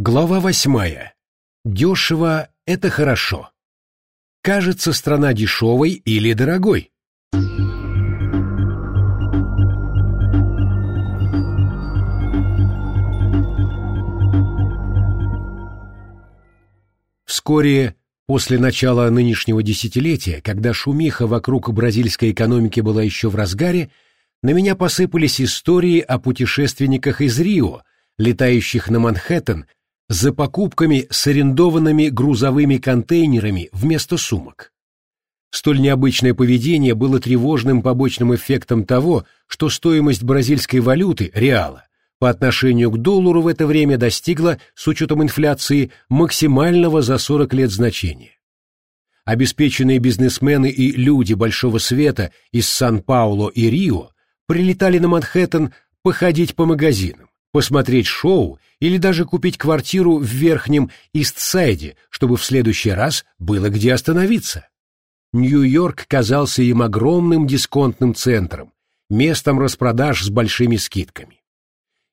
Глава восьмая. Дешево – это хорошо. Кажется страна дешевой или дорогой? Вскоре после начала нынешнего десятилетия, когда шумиха вокруг бразильской экономики была еще в разгаре, на меня посыпались истории о путешественниках из Рио, летающих на Манхэттен за покупками с арендованными грузовыми контейнерами вместо сумок. Столь необычное поведение было тревожным побочным эффектом того, что стоимость бразильской валюты, реала, по отношению к доллару в это время достигла, с учетом инфляции, максимального за 40 лет значения. Обеспеченные бизнесмены и люди большого света из Сан-Пауло и Рио прилетали на Манхэттен походить по магазинам, посмотреть шоу или даже купить квартиру в верхнем Ист-Сайде, чтобы в следующий раз было где остановиться. Нью-Йорк казался им огромным дисконтным центром, местом распродаж с большими скидками.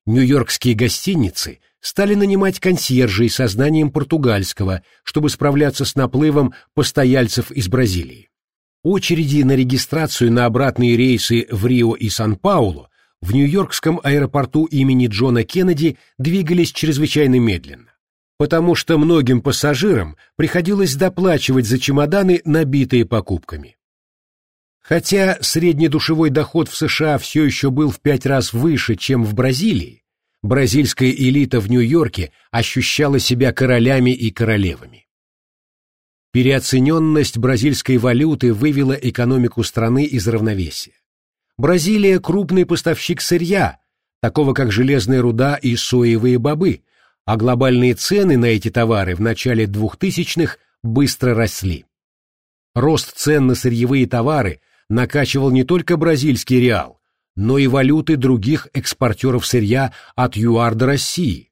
Нью-Йоркские гостиницы стали нанимать консьержей со знанием португальского, чтобы справляться с наплывом постояльцев из Бразилии. Очереди на регистрацию на обратные рейсы в Рио и Сан-Паулу в Нью-Йоркском аэропорту имени Джона Кеннеди двигались чрезвычайно медленно, потому что многим пассажирам приходилось доплачивать за чемоданы, набитые покупками. Хотя среднедушевой доход в США все еще был в пять раз выше, чем в Бразилии, бразильская элита в Нью-Йорке ощущала себя королями и королевами. Переоцененность бразильской валюты вывела экономику страны из равновесия. Бразилия – крупный поставщик сырья, такого как железная руда и соевые бобы, а глобальные цены на эти товары в начале 2000-х быстро росли. Рост цен на сырьевые товары накачивал не только бразильский реал, но и валюты других экспортеров сырья от ЮАР до России.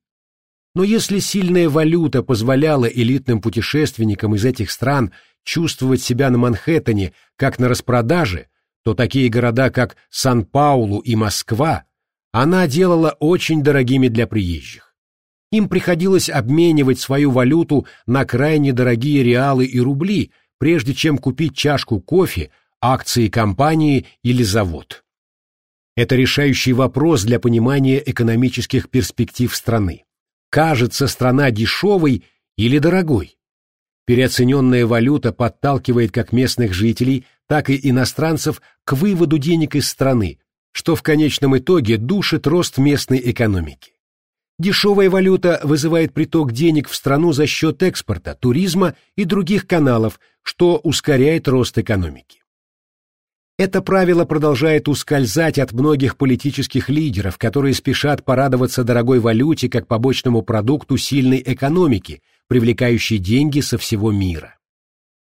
Но если сильная валюта позволяла элитным путешественникам из этих стран чувствовать себя на Манхэттене как на распродаже, то такие города, как Сан-Паулу и Москва, она делала очень дорогими для приезжих. Им приходилось обменивать свою валюту на крайне дорогие реалы и рубли, прежде чем купить чашку кофе, акции компании или завод. Это решающий вопрос для понимания экономических перспектив страны. Кажется страна дешевой или дорогой? Переоцененная валюта подталкивает как местных жителей, так и иностранцев к выводу денег из страны, что в конечном итоге душит рост местной экономики. Дешевая валюта вызывает приток денег в страну за счет экспорта, туризма и других каналов, что ускоряет рост экономики. Это правило продолжает ускользать от многих политических лидеров, которые спешат порадоваться дорогой валюте как побочному продукту сильной экономики, привлекающей деньги со всего мира.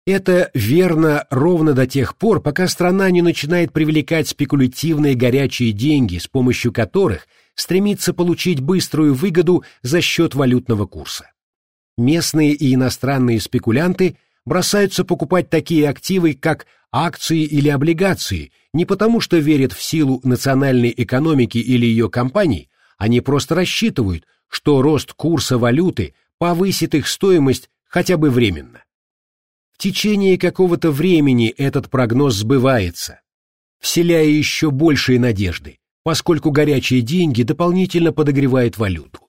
Это верно ровно до тех пор, пока страна не начинает привлекать спекулятивные горячие деньги, с помощью которых стремится получить быструю выгоду за счет валютного курса. Местные и иностранные спекулянты бросаются покупать такие активы, как акции или облигации, не потому что верят в силу национальной экономики или ее компаний, они просто рассчитывают, что рост курса валюты повысит их стоимость хотя бы временно течение какого-то времени этот прогноз сбывается, вселяя еще большие надежды, поскольку горячие деньги дополнительно подогревают валюту.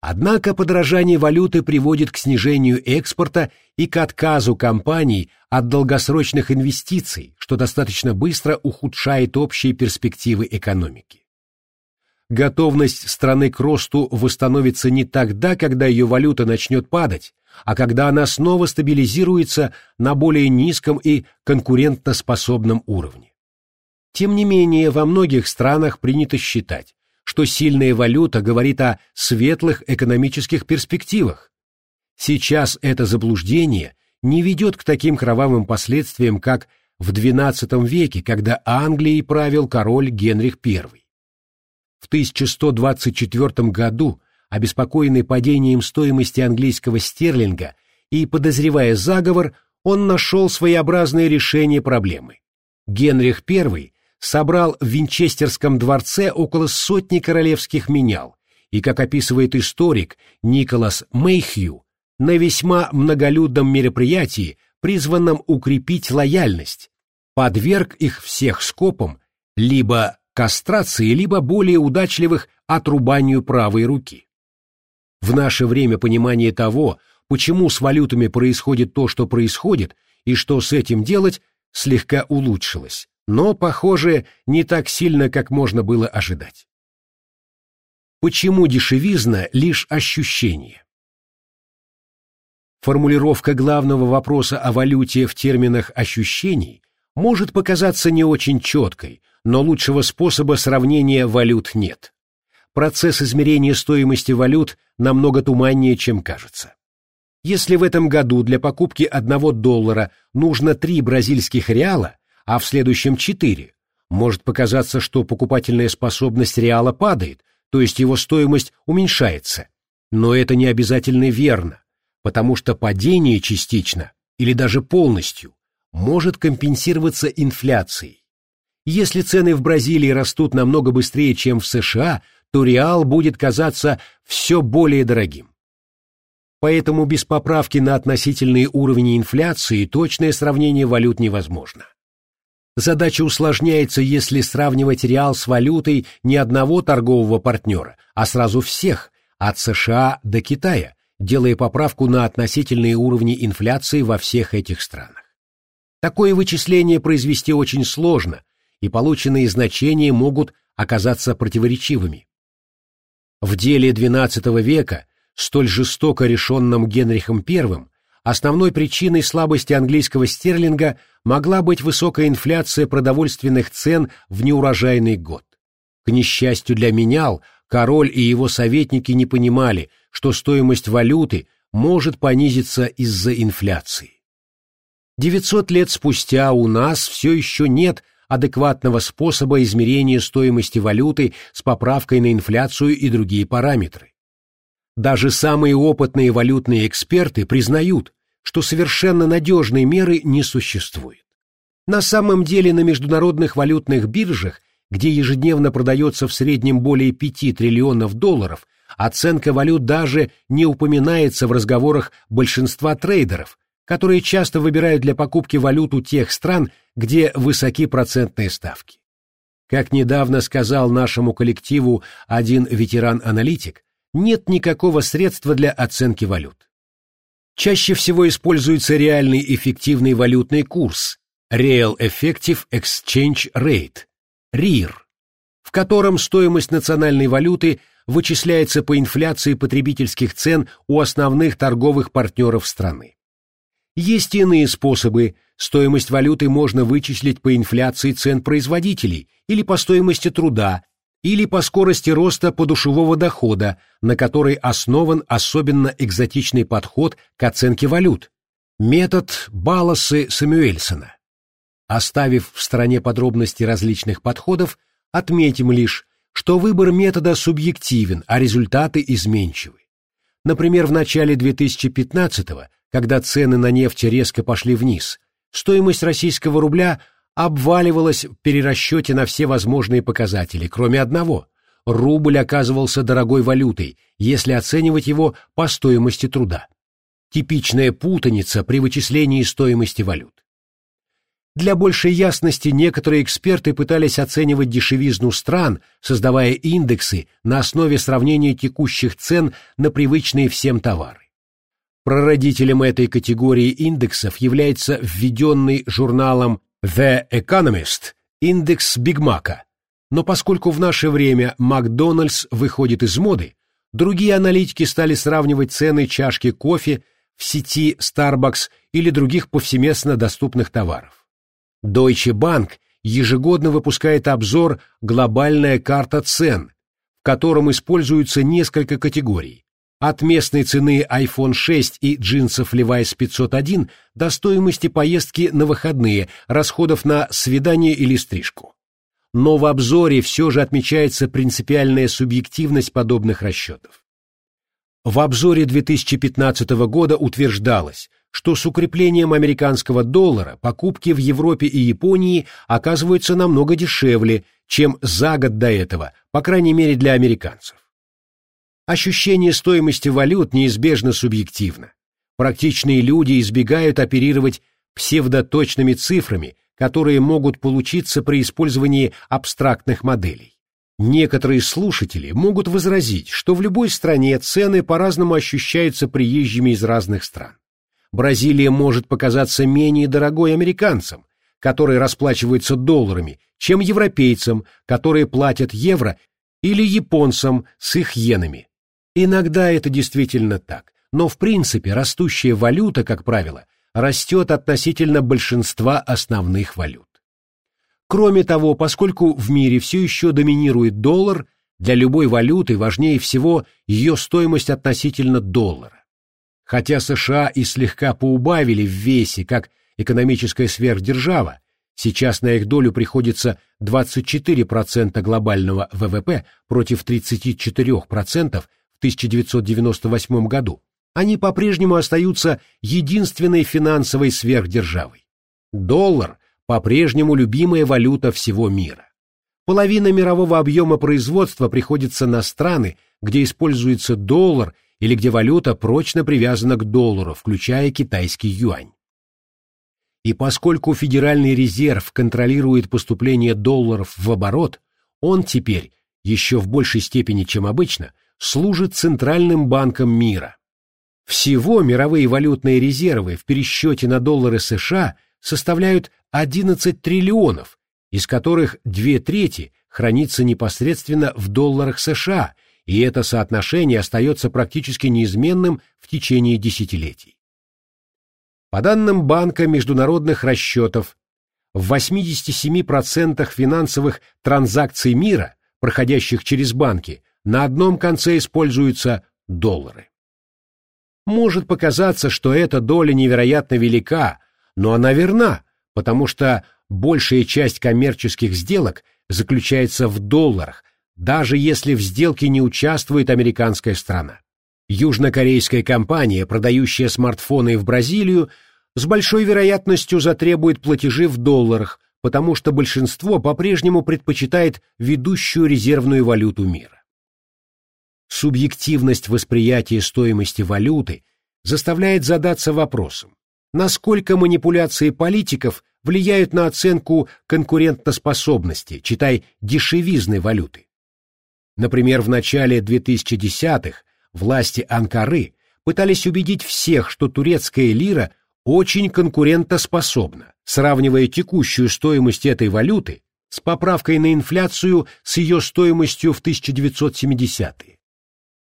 Однако подорожание валюты приводит к снижению экспорта и к отказу компаний от долгосрочных инвестиций, что достаточно быстро ухудшает общие перспективы экономики. Готовность страны к росту восстановится не тогда, когда ее валюта начнет падать, а когда она снова стабилизируется на более низком и конкурентоспособном уровне. Тем не менее, во многих странах принято считать, что сильная валюта говорит о светлых экономических перспективах. Сейчас это заблуждение не ведет к таким кровавым последствиям, как в XII веке, когда Англией правил король Генрих I. В 1124 году Обеспокоенный падением стоимости английского стерлинга и подозревая заговор, он нашел своеобразное решение проблемы. Генрих I собрал в Винчестерском дворце около сотни королевских менял и, как описывает историк Николас Мейхью, на весьма многолюдном мероприятии, призванном укрепить лояльность, подверг их всех скопом либо кастрации, либо более удачливых отрубанию правой руки. В наше время понимание того, почему с валютами происходит то, что происходит, и что с этим делать, слегка улучшилось, но, похоже, не так сильно, как можно было ожидать. Почему дешевизна — лишь ощущение? Формулировка главного вопроса о валюте в терминах ощущений может показаться не очень четкой, но лучшего способа сравнения валют нет. Процесс измерения стоимости валют намного туманнее, чем кажется. Если в этом году для покупки одного доллара нужно 3 бразильских реала, а в следующем 4, может показаться, что покупательная способность реала падает, то есть его стоимость уменьшается. Но это не обязательно верно потому что падение частично или даже полностью может компенсироваться инфляцией. Если цены в Бразилии растут намного быстрее, чем в США, то реал будет казаться все более дорогим. Поэтому без поправки на относительные уровни инфляции точное сравнение валют невозможно. Задача усложняется, если сравнивать реал с валютой не одного торгового партнера, а сразу всех, от США до Китая, делая поправку на относительные уровни инфляции во всех этих странах. Такое вычисление произвести очень сложно, и полученные значения могут оказаться противоречивыми. В деле XII века, столь жестоко решенном Генрихом I, основной причиной слабости английского стерлинга могла быть высокая инфляция продовольственных цен в неурожайный год. К несчастью для менял, король и его советники не понимали – что стоимость валюты может понизиться из-за инфляции. 900 лет спустя у нас все еще нет адекватного способа измерения стоимости валюты с поправкой на инфляцию и другие параметры. Даже самые опытные валютные эксперты признают, что совершенно надежной меры не существует. На самом деле на международных валютных биржах, где ежедневно продается в среднем более 5 триллионов долларов, Оценка валют даже не упоминается в разговорах большинства трейдеров, которые часто выбирают для покупки валюту тех стран, где высоки процентные ставки. Как недавно сказал нашему коллективу один ветеран-аналитик, нет никакого средства для оценки валют. Чаще всего используется реальный эффективный валютный курс Real Effective Exchange Rate, REIR, в котором стоимость национальной валюты – вычисляется по инфляции потребительских цен у основных торговых партнеров страны. Есть иные способы. Стоимость валюты можно вычислить по инфляции цен производителей или по стоимости труда, или по скорости роста подушевого дохода, на которой основан особенно экзотичный подход к оценке валют. Метод Балласы-Самюэльсона. Оставив в стороне подробности различных подходов, отметим лишь, что выбор метода субъективен, а результаты изменчивы. Например, в начале 2015-го, когда цены на нефть резко пошли вниз, стоимость российского рубля обваливалась в перерасчете на все возможные показатели, кроме одного – рубль оказывался дорогой валютой, если оценивать его по стоимости труда. Типичная путаница при вычислении стоимости валют. Для большей ясности некоторые эксперты пытались оценивать дешевизну стран, создавая индексы на основе сравнения текущих цен на привычные всем товары. Прародителем этой категории индексов является введенный журналом The Economist индекс Бигмака. Но поскольку в наше время Макдональдс выходит из моды, другие аналитики стали сравнивать цены чашки кофе в сети Starbucks или других повсеместно доступных товаров. Deutsche Bank ежегодно выпускает обзор «Глобальная карта цен», в котором используются несколько категорий. От местной цены iPhone 6 и джинсов Levi's 501 до стоимости поездки на выходные, расходов на свидание или стрижку. Но в обзоре все же отмечается принципиальная субъективность подобных расчетов. В обзоре 2015 года утверждалось, что с укреплением американского доллара покупки в Европе и Японии оказываются намного дешевле, чем за год до этого, по крайней мере для американцев. Ощущение стоимости валют неизбежно субъективно. Практичные люди избегают оперировать псевдоточными цифрами, которые могут получиться при использовании абстрактных моделей. Некоторые слушатели могут возразить, что в любой стране цены по-разному ощущаются приезжими из разных стран. Бразилия может показаться менее дорогой американцам, которые расплачиваются долларами, чем европейцам, которые платят евро, или японцам с их иенами. Иногда это действительно так, но в принципе растущая валюта, как правило, растет относительно большинства основных валют. Кроме того, поскольку в мире все еще доминирует доллар, для любой валюты важнее всего ее стоимость относительно доллара. Хотя США и слегка поубавили в весе как экономическая сверхдержава, сейчас на их долю приходится 24% глобального ВВП против 34% в 1998 году, они по-прежнему остаются единственной финансовой сверхдержавой. Доллар по-прежнему любимая валюта всего мира. Половина мирового объема производства приходится на страны, где используется доллар или где валюта прочно привязана к доллару, включая китайский юань. И поскольку Федеральный резерв контролирует поступление долларов в оборот, он теперь, еще в большей степени, чем обычно, служит центральным банком мира. Всего мировые валютные резервы в пересчете на доллары США составляют 11 триллионов, из которых две трети хранится непосредственно в долларах США, и это соотношение остается практически неизменным в течение десятилетий. По данным Банка международных расчетов, в 87% финансовых транзакций мира, проходящих через банки, на одном конце используются доллары. Может показаться, что эта доля невероятно велика, но она верна, потому что большая часть коммерческих сделок заключается в долларах, даже если в сделке не участвует американская страна. Южнокорейская компания, продающая смартфоны в Бразилию, с большой вероятностью затребует платежи в долларах, потому что большинство по-прежнему предпочитает ведущую резервную валюту мира. Субъективность восприятия стоимости валюты заставляет задаться вопросом, насколько манипуляции политиков влияют на оценку конкурентоспособности, читай дешевизны валюты. Например, в начале 2010-х власти Анкары пытались убедить всех, что турецкая лира очень конкурентоспособна, сравнивая текущую стоимость этой валюты с поправкой на инфляцию с ее стоимостью в 1970-е.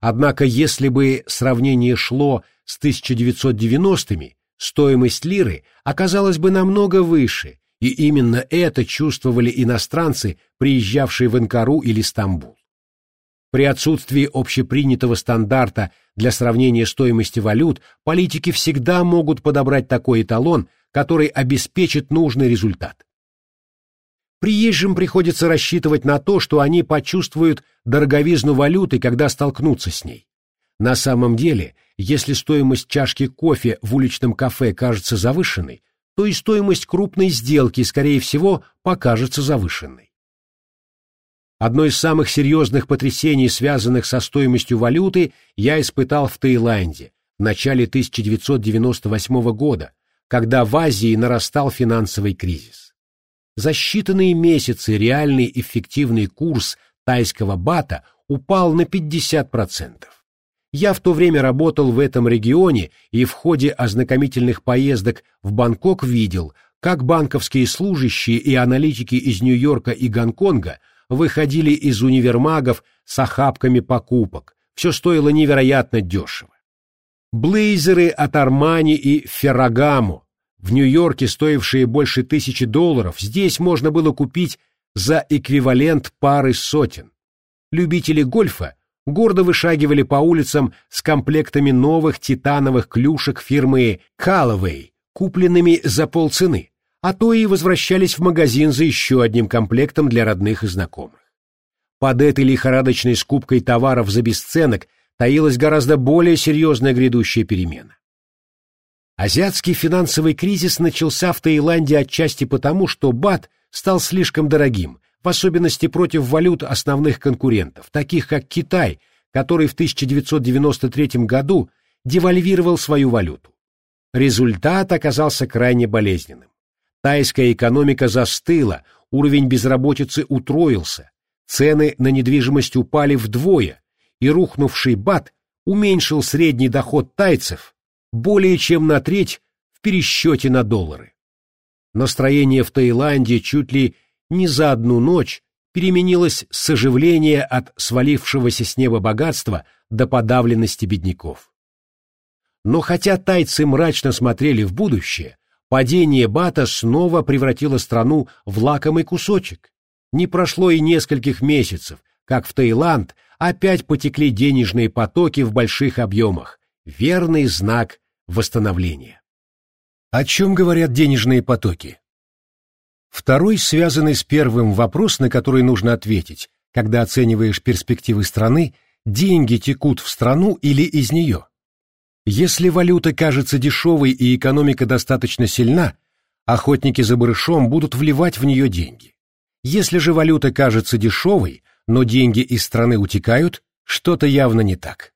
Однако если бы сравнение шло с 1990-ми, стоимость лиры оказалась бы намного выше, и именно это чувствовали иностранцы, приезжавшие в Анкару или Стамбул. При отсутствии общепринятого стандарта для сравнения стоимости валют, политики всегда могут подобрать такой эталон, который обеспечит нужный результат. Приезжим приходится рассчитывать на то, что они почувствуют дороговизну валюты, когда столкнутся с ней. На самом деле, если стоимость чашки кофе в уличном кафе кажется завышенной, то и стоимость крупной сделки, скорее всего, покажется завышенной. Одно из самых серьезных потрясений, связанных со стоимостью валюты, я испытал в Таиланде в начале 1998 года, когда в Азии нарастал финансовый кризис. За считанные месяцы реальный эффективный курс тайского бата упал на 50%. Я в то время работал в этом регионе и в ходе ознакомительных поездок в Бангкок видел, как банковские служащие и аналитики из Нью-Йорка и Гонконга выходили из универмагов с охапками покупок. Все стоило невероятно дешево. Блейзеры от Армани и Феррагамо, в Нью-Йорке стоившие больше тысячи долларов, здесь можно было купить за эквивалент пары сотен. Любители гольфа гордо вышагивали по улицам с комплектами новых титановых клюшек фирмы Callaway, купленными за полцены, а то и возвращались в магазин за еще одним комплектом для родных и знакомых. Под этой лихорадочной скупкой товаров за бесценок таилась гораздо более серьезная грядущая перемена. Азиатский финансовый кризис начался в Таиланде отчасти потому, что бат стал слишком дорогим, в особенности против валют основных конкурентов, таких как Китай, который в 1993 году девальвировал свою валюту. Результат оказался крайне болезненным. Тайская экономика застыла, уровень безработицы утроился, цены на недвижимость упали вдвое, и рухнувший бат уменьшил средний доход тайцев более чем на треть в пересчете на доллары. Настроение в Таиланде чуть ли не за одну ночь переменилось с оживления от свалившегося с неба богатства до подавленности бедняков. Но хотя тайцы мрачно смотрели в будущее, падение бата снова превратило страну в лакомый кусочек. Не прошло и нескольких месяцев, как в Таиланд опять потекли денежные потоки в больших объемах, верный знак восстановления. О чем говорят денежные потоки? Второй, связанный с первым вопрос, на который нужно ответить, когда оцениваешь перспективы страны, деньги текут в страну или из нее. Если валюта кажется дешевой и экономика достаточно сильна, охотники за барышом будут вливать в нее деньги. Если же валюта кажется дешевой, но деньги из страны утекают, что-то явно не так.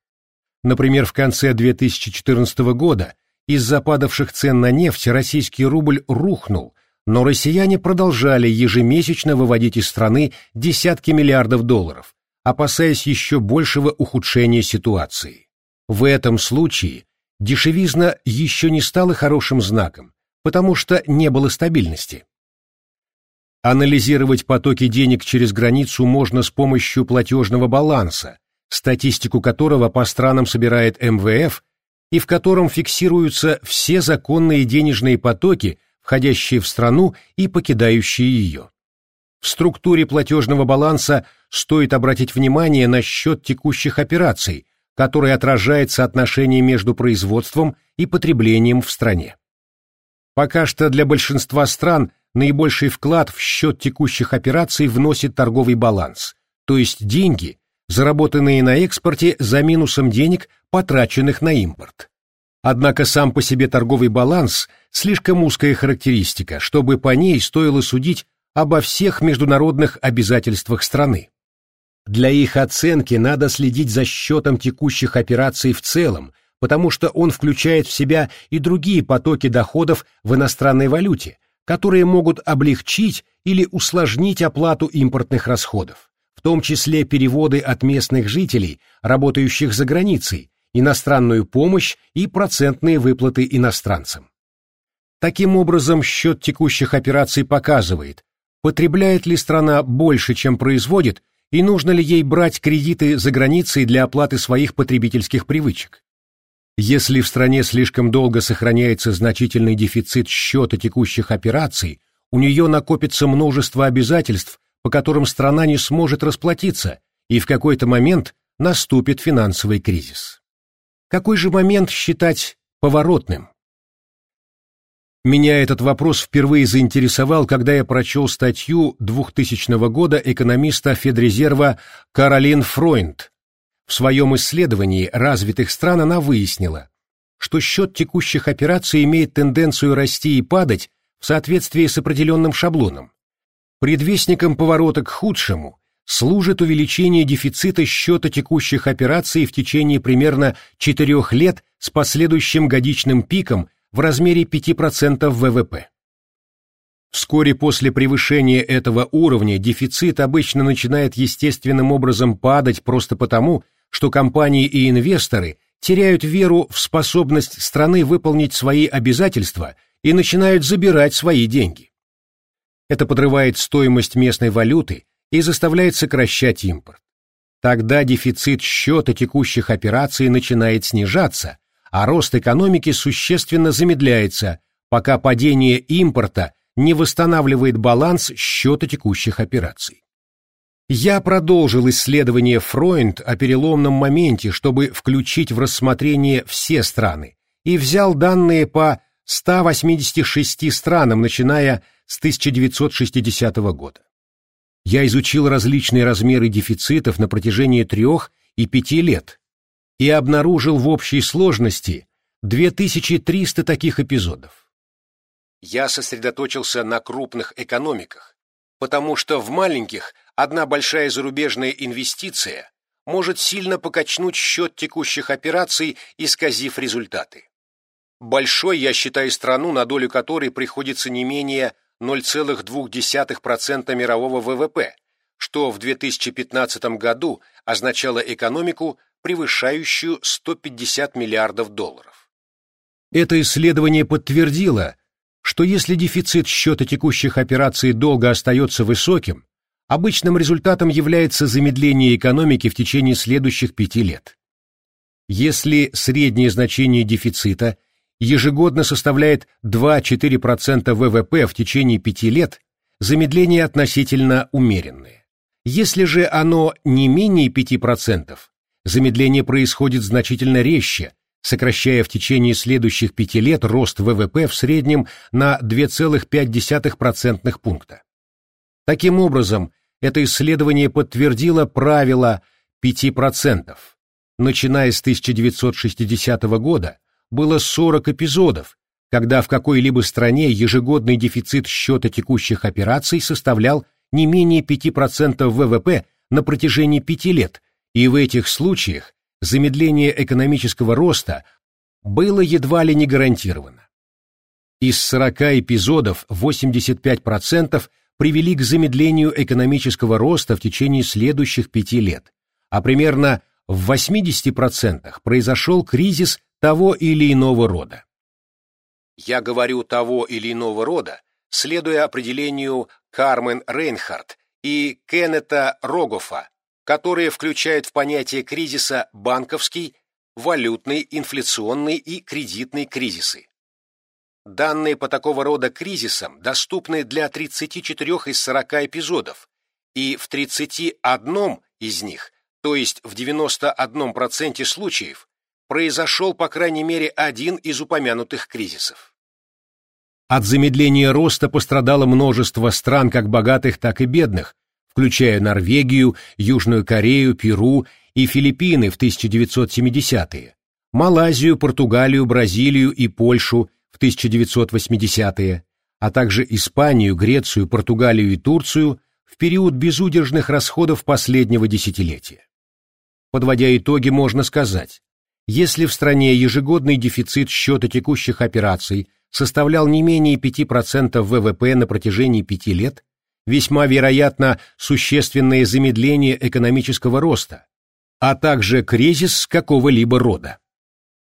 Например, в конце 2014 года из-за падавших цен на нефть российский рубль рухнул, но россияне продолжали ежемесячно выводить из страны десятки миллиардов долларов, опасаясь еще большего ухудшения ситуации. В этом случае дешевизна еще не стала хорошим знаком, потому что не было стабильности. Анализировать потоки денег через границу можно с помощью платежного баланса, статистику которого по странам собирает МВФ и в котором фиксируются все законные денежные потоки, входящие в страну и покидающие ее. В структуре платежного баланса стоит обратить внимание на счет текущих операций, который отражает соотношение между производством и потреблением в стране. Пока что для большинства стран наибольший вклад в счет текущих операций вносит торговый баланс, то есть деньги, заработанные на экспорте за минусом денег, потраченных на импорт. Однако сам по себе торговый баланс – слишком узкая характеристика, чтобы по ней стоило судить обо всех международных обязательствах страны. Для их оценки надо следить за счетом текущих операций в целом, потому что он включает в себя и другие потоки доходов в иностранной валюте, которые могут облегчить или усложнить оплату импортных расходов, том числе переводы от местных жителей, работающих за границей, иностранную помощь и процентные выплаты иностранцам. Таким образом, счет текущих операций показывает, потребляет ли страна больше, чем производит, и нужно ли ей брать кредиты за границей для оплаты своих потребительских привычек. Если в стране слишком долго сохраняется значительный дефицит счета текущих операций, у нее накопится множество обязательств, по которым страна не сможет расплатиться, и в какой-то момент наступит финансовый кризис. Какой же момент считать поворотным? Меня этот вопрос впервые заинтересовал, когда я прочел статью 2000 года экономиста Федрезерва Каролин Фройнд. В своем исследовании развитых стран она выяснила, что счет текущих операций имеет тенденцию расти и падать в соответствии с определенным шаблоном. Предвестником поворота к худшему служит увеличение дефицита счета текущих операций в течение примерно 4 лет с последующим годичным пиком в размере 5% ВВП. Вскоре после превышения этого уровня дефицит обычно начинает естественным образом падать просто потому, что компании и инвесторы теряют веру в способность страны выполнить свои обязательства и начинают забирать свои деньги. Это подрывает стоимость местной валюты и заставляет сокращать импорт. Тогда дефицит счета текущих операций начинает снижаться, а рост экономики существенно замедляется, пока падение импорта не восстанавливает баланс счета текущих операций. Я продолжил исследование Фройнд о переломном моменте, чтобы включить в рассмотрение все страны, и взял данные по 186 странам, начиная с 1960 года я изучил различные размеры дефицитов на протяжении трех и пяти лет и обнаружил в общей сложности 2300 таких эпизодов. Я сосредоточился на крупных экономиках, потому что в маленьких одна большая зарубежная инвестиция может сильно покачнуть счет текущих операций, исказив результаты. Большой я считаю страну, на долю которой приходится не менее 0,2% мирового ВВП, что в 2015 году означало экономику, превышающую 150 миллиардов долларов. Это исследование подтвердило, что если дефицит счета текущих операций долго остается высоким, обычным результатом является замедление экономики в течение следующих пяти лет. Если среднее значение дефицита ежегодно составляет 2-4% ВВП в течение пяти лет, замедление относительно умеренное. Если же оно не менее 5%, замедление происходит значительно резче, сокращая в течение следующих пяти лет рост ВВП в среднем на 2,5% пункта. Таким образом, это исследование подтвердило правило 5%. Начиная с 1960 года, было 40 эпизодов, когда в какой-либо стране ежегодный дефицит счета текущих операций составлял не менее 5% ВВП на протяжении пяти лет, и в этих случаях замедление экономического роста было едва ли не гарантировано. Из 40 эпизодов 85% привели к замедлению экономического роста в течение следующих пяти лет, а примерно в 80% произошел кризис того или иного рода. Я говорю того или иного рода, следуя определению Кармен Рейнхард и Кеннета Рогофа, которые включают в понятие кризиса банковский, валютный, инфляционный и кредитный кризисы. Данные по такого рода кризисам доступны для 34 из 40 эпизодов, и в 31 из них, то есть в 91% случаев, произошел по крайней мере один из упомянутых кризисов. От замедления роста пострадало множество стран как богатых, так и бедных, включая Норвегию, Южную Корею, Перу и Филиппины в 1970-е, Малайзию, Португалию, Бразилию и Польшу в 1980-е, а также Испанию, Грецию, Португалию и Турцию в период безудержных расходов последнего десятилетия. Подводя итоги, можно сказать, если в стране ежегодный дефицит счета текущих операций составлял не менее 5% ВВП на протяжении пяти лет, весьма вероятно существенное замедление экономического роста, а также кризис какого-либо рода.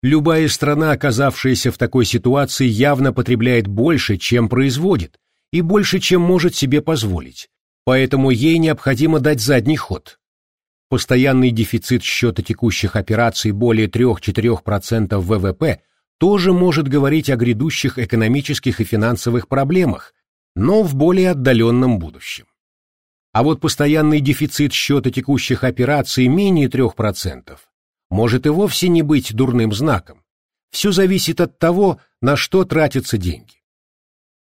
Любая страна, оказавшаяся в такой ситуации, явно потребляет больше, чем производит, и больше, чем может себе позволить, поэтому ей необходимо дать задний ход. Постоянный дефицит счета текущих операций более 3-4% ВВП тоже может говорить о грядущих экономических и финансовых проблемах, но в более отдаленном будущем. А вот постоянный дефицит счета текущих операций менее 3% может и вовсе не быть дурным знаком. Все зависит от того, на что тратятся деньги.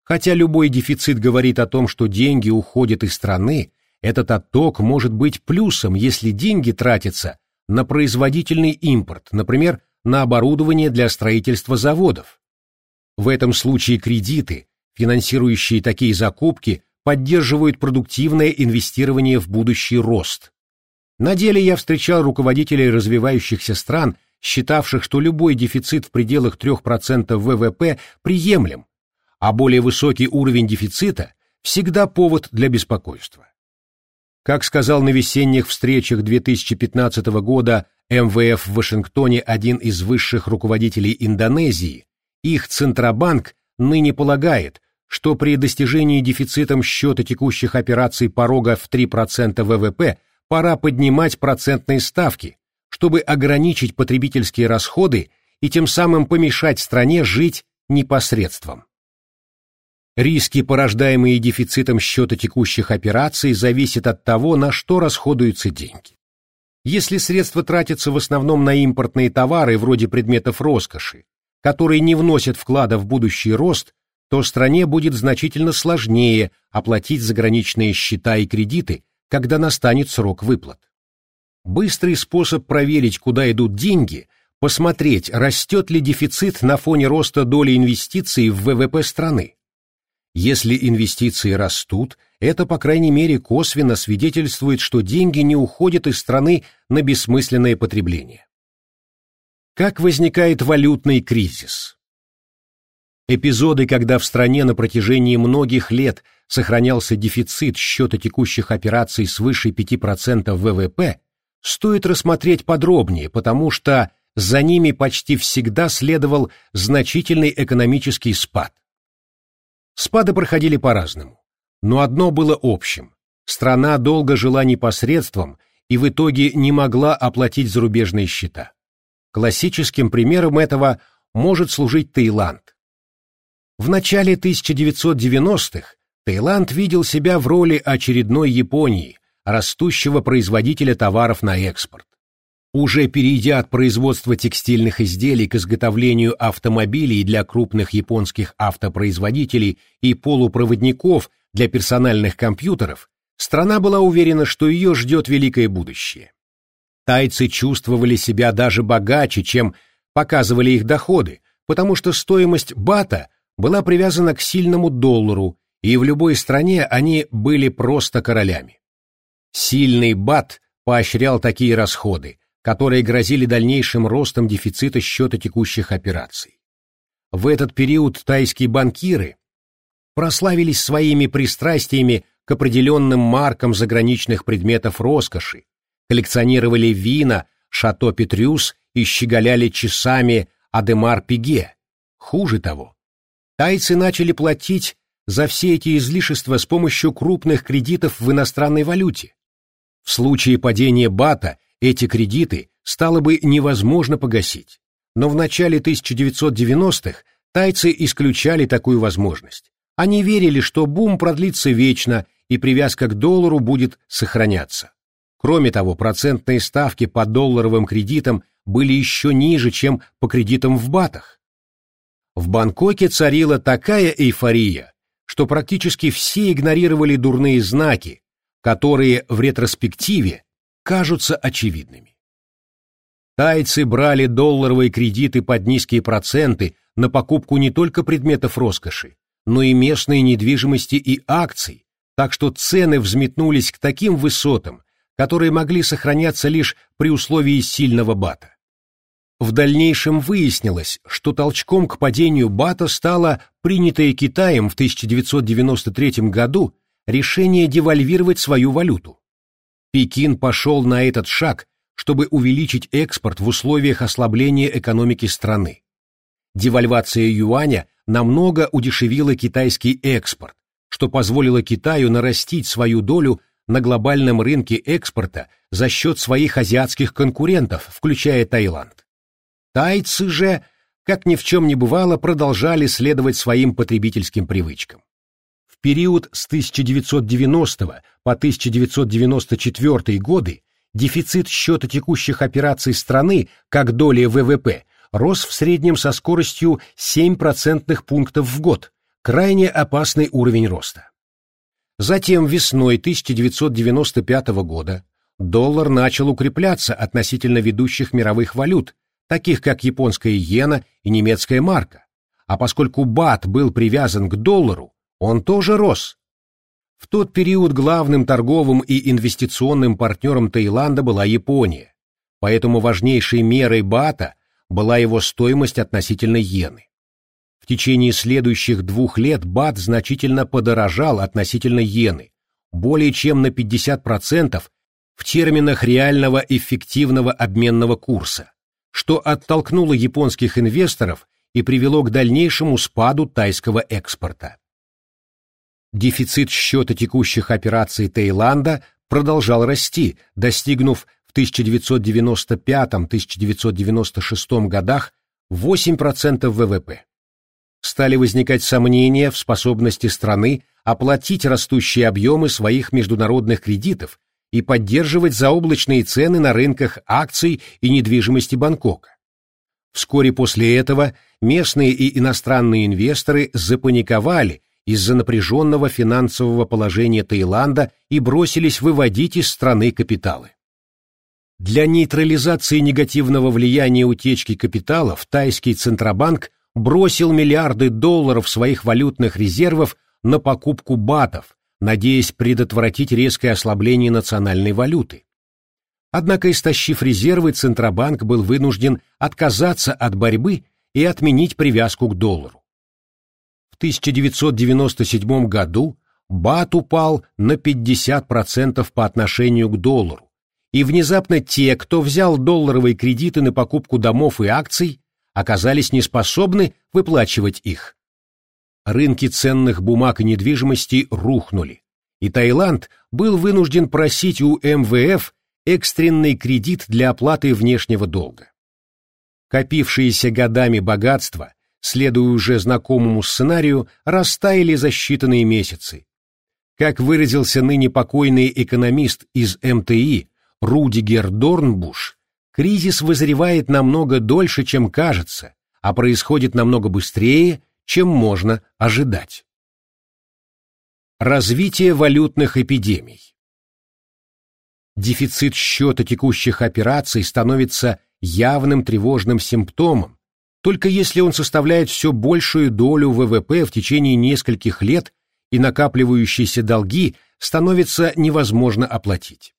Хотя любой дефицит говорит о том, что деньги уходят из страны, этот отток может быть плюсом, если деньги тратятся на производительный импорт, например, на оборудование для строительства заводов. В этом случае кредиты, финансирующие такие закупки, поддерживают продуктивное инвестирование в будущий рост. На деле я встречал руководителей развивающихся стран, считавших, что любой дефицит в пределах 3% ВВП приемлем, а более высокий уровень дефицита всегда повод для беспокойства. Как сказал на весенних встречах 2015 года МВФ в Вашингтоне один из высших руководителей Индонезии, их Центробанк ныне полагает, что при достижении дефицитом счета текущих операций порога в 3% ВВП пора поднимать процентные ставки, чтобы ограничить потребительские расходы и тем самым помешать стране жить непосредством. Риски, порождаемые дефицитом счета текущих операций, зависят от того, на что расходуются деньги. Если средства тратятся в основном на импортные товары вроде предметов роскоши, которые не вносят вклада в будущий рост, то стране будет значительно сложнее оплатить заграничные счета и кредиты, когда настанет срок выплат. Быстрый способ проверить, куда идут деньги, посмотреть, растет ли дефицит на фоне роста доли инвестиций в ВВП страны. Если инвестиции растут, это, по крайней мере, косвенно свидетельствует, что деньги не уходят из страны на бессмысленное потребление. Как возникает валютный кризис? Эпизоды, когда в стране на протяжении многих лет сохранялся дефицит счета текущих операций свыше 5% ВВП, стоит рассмотреть подробнее, потому что за ними почти всегда следовал значительный экономический спад. Спады проходили по-разному, но одно было общим. Страна долго жила непосредством и в итоге не могла оплатить зарубежные счета. Классическим примером этого может служить Таиланд. В начале 1990-х Таиланд видел себя в роли очередной Японии, растущего производителя товаров на экспорт. Уже перейдя от производства текстильных изделий к изготовлению автомобилей для крупных японских автопроизводителей и полупроводников для персональных компьютеров, страна была уверена, что ее ждет великое будущее. Тайцы чувствовали себя даже богаче, чем показывали их доходы, потому что стоимость бата была привязана к сильному доллару, и в любой стране они были просто королями. Сильный бат поощрял такие расходы, которые грозили дальнейшим ростом дефицита счета текущих операций. В этот период тайские банкиры прославились своими пристрастиями к определенным маркам заграничных предметов роскоши, коллекционировали вина «Шато Петрюс» и щеголяли часами «Адемар Пиге». Хуже того, тайцы начали платить за все эти излишества с помощью крупных кредитов в иностранной валюте. В случае падения бата эти кредиты стало бы невозможно погасить. Но в начале 1990-х тайцы исключали такую возможность. Они верили, что бум продлится вечно и привязка к доллару будет сохраняться. Кроме того, процентные ставки по долларовым кредитам были еще ниже, чем по кредитам в батах. В Бангкоке царила такая эйфория, что практически все игнорировали дурные знаки, которые в ретроспективе кажутся очевидными. Тайцы брали долларовые кредиты под низкие проценты на покупку не только предметов роскоши, но и местной недвижимости и акций, так что цены взметнулись к таким высотам, которые могли сохраняться лишь при условии сильного бата. В дальнейшем выяснилось, что толчком к падению бата стало принятое Китаем в 1993 году решение девальвировать свою валюту. Пекин пошел на этот шаг, чтобы увеличить экспорт в условиях ослабления экономики страны. Девальвация юаня намного удешевила китайский экспорт, что позволило Китаю нарастить свою долю на глобальном рынке экспорта за счет своих азиатских конкурентов, включая Таиланд. Тайцы же, как ни в чем не бывало, продолжали следовать своим потребительским привычкам период с 1990 по 1994 годы дефицит счета текущих операций страны как доли ВВП рос в среднем со скоростью 7 процентных пунктов в год, крайне опасный уровень роста. Затем весной 1995 года доллар начал укрепляться относительно ведущих мировых валют, таких как японская иена и немецкая марка, а поскольку бат был привязан к доллару, он тоже рос. В тот период главным торговым и инвестиционным партнером Таиланда была Япония, поэтому важнейшей мерой бата была его стоимость относительно иены. В течение следующих двух лет бат значительно подорожал относительно иены, более чем на 50% в терминах реального эффективного обменного курса, что оттолкнуло японских инвесторов и привело к дальнейшему спаду тайского экспорта. Дефицит счета текущих операций Таиланда продолжал расти, достигнув в 1995-1996 годах 8% ВВП. Стали возникать сомнения в способности страны оплатить растущие объемы своих международных кредитов и поддерживать заоблачные цены на рынках акций и недвижимости Бангкока. Вскоре после этого местные и иностранные инвесторы запаниковали из-за напряженного финансового положения Таиланда и бросились выводить из страны капиталы. Для нейтрализации негативного влияния утечки капиталов тайский Центробанк бросил миллиарды долларов своих валютных резервов на покупку батов, надеясь предотвратить резкое ослабление национальной валюты. Однако, истощив резервы, Центробанк был вынужден отказаться от борьбы и отменить привязку к доллару. В 1997 году бат упал на 50% по отношению к доллару, и внезапно те, кто взял долларовые кредиты на покупку домов и акций, оказались неспособны выплачивать их. Рынки ценных бумаг и недвижимости рухнули, и Таиланд был вынужден просить у МВФ экстренный кредит для оплаты внешнего долга. Копившиеся годами богатства, следуя уже знакомому сценарию, растаяли за считанные месяцы. Как выразился ныне покойный экономист из МТИ Рудигер Дорнбуш, кризис вызревает намного дольше, чем кажется, а происходит намного быстрее, чем можно ожидать. Развитие валютных эпидемий Дефицит счета текущих операций становится явным тревожным симптомом, только если он составляет все большую долю ВВП в течение нескольких лет и накапливающиеся долги становится невозможно оплатить.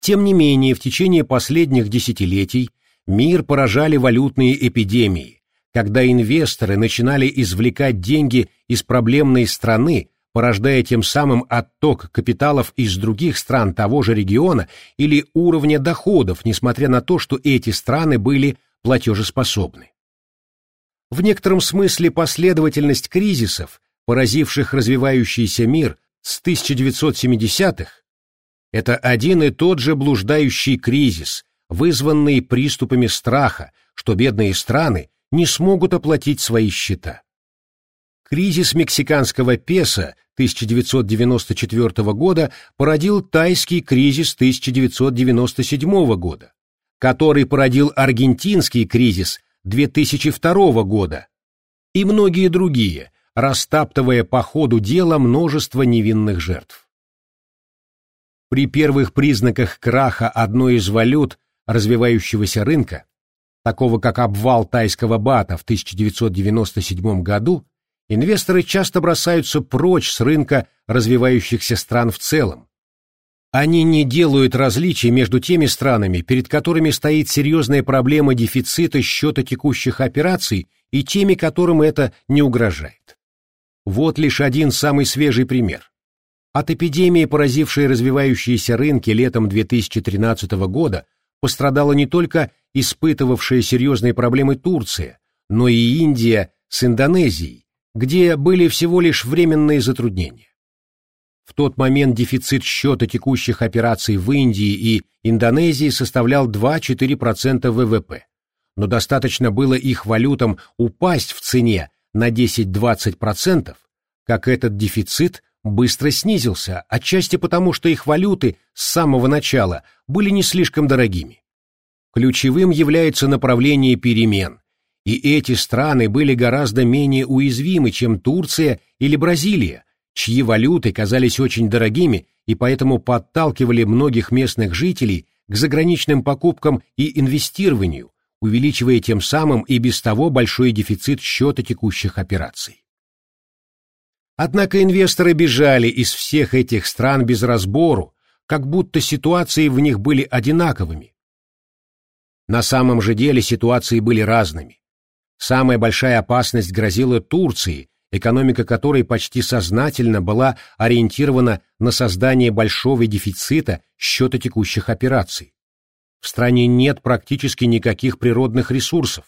Тем не менее, в течение последних десятилетий мир поражали валютные эпидемии, когда инвесторы начинали извлекать деньги из проблемной страны, порождая тем самым отток капиталов из других стран того же региона или уровня доходов, несмотря на то, что эти страны были платежеспособны. В некотором смысле последовательность кризисов, поразивших развивающийся мир с 1970-х, это один и тот же блуждающий кризис, вызванный приступами страха, что бедные страны не смогут оплатить свои счета. Кризис мексиканского песо 1994 года породил тайский кризис 1997 года, который породил аргентинский кризис 2002 года и многие другие, растаптывая по ходу дела множество невинных жертв. При первых признаках краха одной из валют развивающегося рынка, такого как обвал тайского бата в 1997 году, инвесторы часто бросаются прочь с рынка развивающихся стран в целом. Они не делают различий между теми странами, перед которыми стоит серьезная проблема дефицита счета текущих операций, и теми, которым это не угрожает. Вот лишь один самый свежий пример. От эпидемии, поразившей развивающиеся рынки летом 2013 года, пострадала не только испытывавшая серьезные проблемы Турция, но и Индия с Индонезией, где были всего лишь временные затруднения. В тот момент дефицит счета текущих операций в Индии и Индонезии составлял 2-4% ВВП, но достаточно было их валютам упасть в цене на 10-20%, как этот дефицит быстро снизился, отчасти потому, что их валюты с самого начала были не слишком дорогими. Ключевым является направление перемен, и эти страны были гораздо менее уязвимы, чем Турция или Бразилия, чьи валюты казались очень дорогими и поэтому подталкивали многих местных жителей к заграничным покупкам и инвестированию, увеличивая тем самым и без того большой дефицит счета текущих операций. Однако инвесторы бежали из всех этих стран без разбору, как будто ситуации в них были одинаковыми. На самом же деле ситуации были разными. Самая большая опасность грозила Турции, экономика которой почти сознательно была ориентирована на создание большого дефицита счета текущих операций. В стране нет практически никаких природных ресурсов,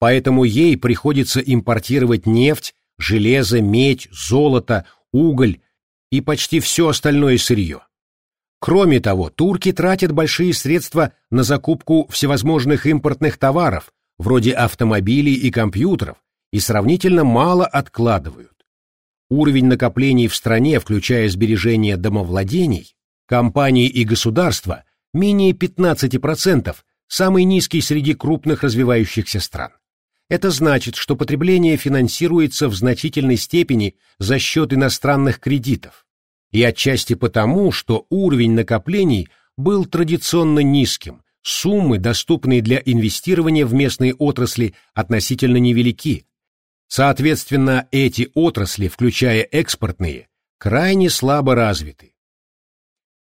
поэтому ей приходится импортировать нефть железо, медь, золото, уголь и почти все остальное сырье. Кроме того, турки тратят большие средства на закупку всевозможных импортных товаров, вроде автомобилей и компьютеров, и сравнительно мало откладывают. Уровень накоплений в стране, включая сбережения домовладений, компаний и государства, менее 15%, самый низкий среди крупных развивающихся стран. Это значит, что потребление финансируется в значительной степени за счет иностранных кредитов. И отчасти потому, что уровень накоплений был традиционно низким, суммы, доступные для инвестирования в местные отрасли, относительно невелики. Соответственно, эти отрасли, включая экспортные, крайне слабо развиты.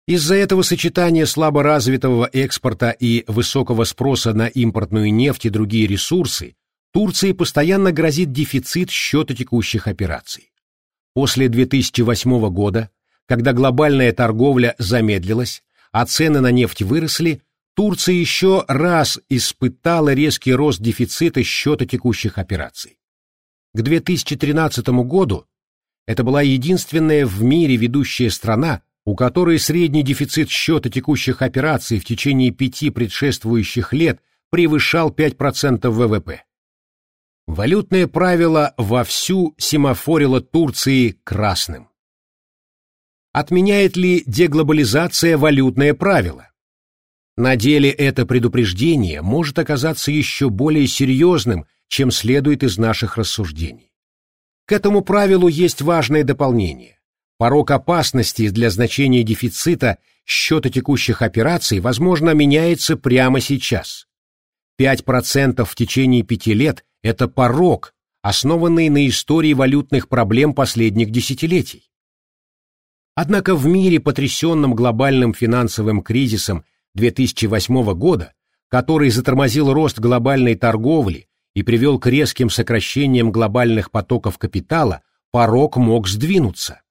Из-за этого сочетания слабо развитого экспорта и высокого спроса на импортную нефть и другие ресурсы Турции постоянно грозит дефицит счета текущих операций. После 2008 года, когда глобальная торговля замедлилась, а цены на нефть выросли, Турция еще раз испытала резкий рост дефицита счета текущих операций. К 2013 году это была единственная в мире ведущая страна, у которой средний дефицит счета текущих операций в течение пяти предшествующих лет превышал 5% ВВП. Валютное правило вовсю семафорило Турции красным. Отменяет ли деглобализация валютное правило? На деле это предупреждение может оказаться еще более серьезным, чем следует из наших рассуждений. К этому правилу есть важное дополнение. Порог опасности для значения дефицита счета текущих операций, возможно, меняется прямо сейчас. 5% в течение пяти лет – это порог, основанный на истории валютных проблем последних десятилетий. Однако в мире, потрясенном глобальным финансовым кризисом 2008 года, который затормозил рост глобальной торговли и привел к резким сокращениям глобальных потоков капитала, порог мог сдвинуться.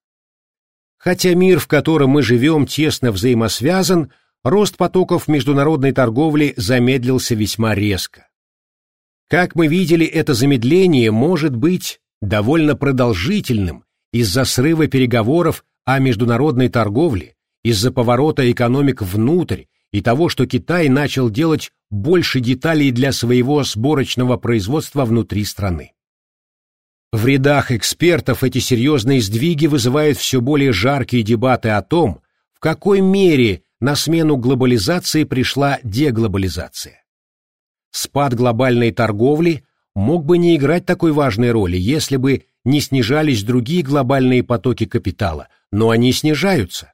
Хотя мир, в котором мы живем, тесно взаимосвязан, рост потоков международной торговли замедлился весьма резко. Как мы видели, это замедление может быть довольно продолжительным из-за срыва переговоров о международной торговле, из-за поворота экономик внутрь и того, что Китай начал делать больше деталей для своего сборочного производства внутри страны. В рядах экспертов эти серьезные сдвиги вызывают все более жаркие дебаты о том, в какой мере на смену глобализации пришла деглобализация. Спад глобальной торговли мог бы не играть такой важной роли, если бы не снижались другие глобальные потоки капитала, но они снижаются.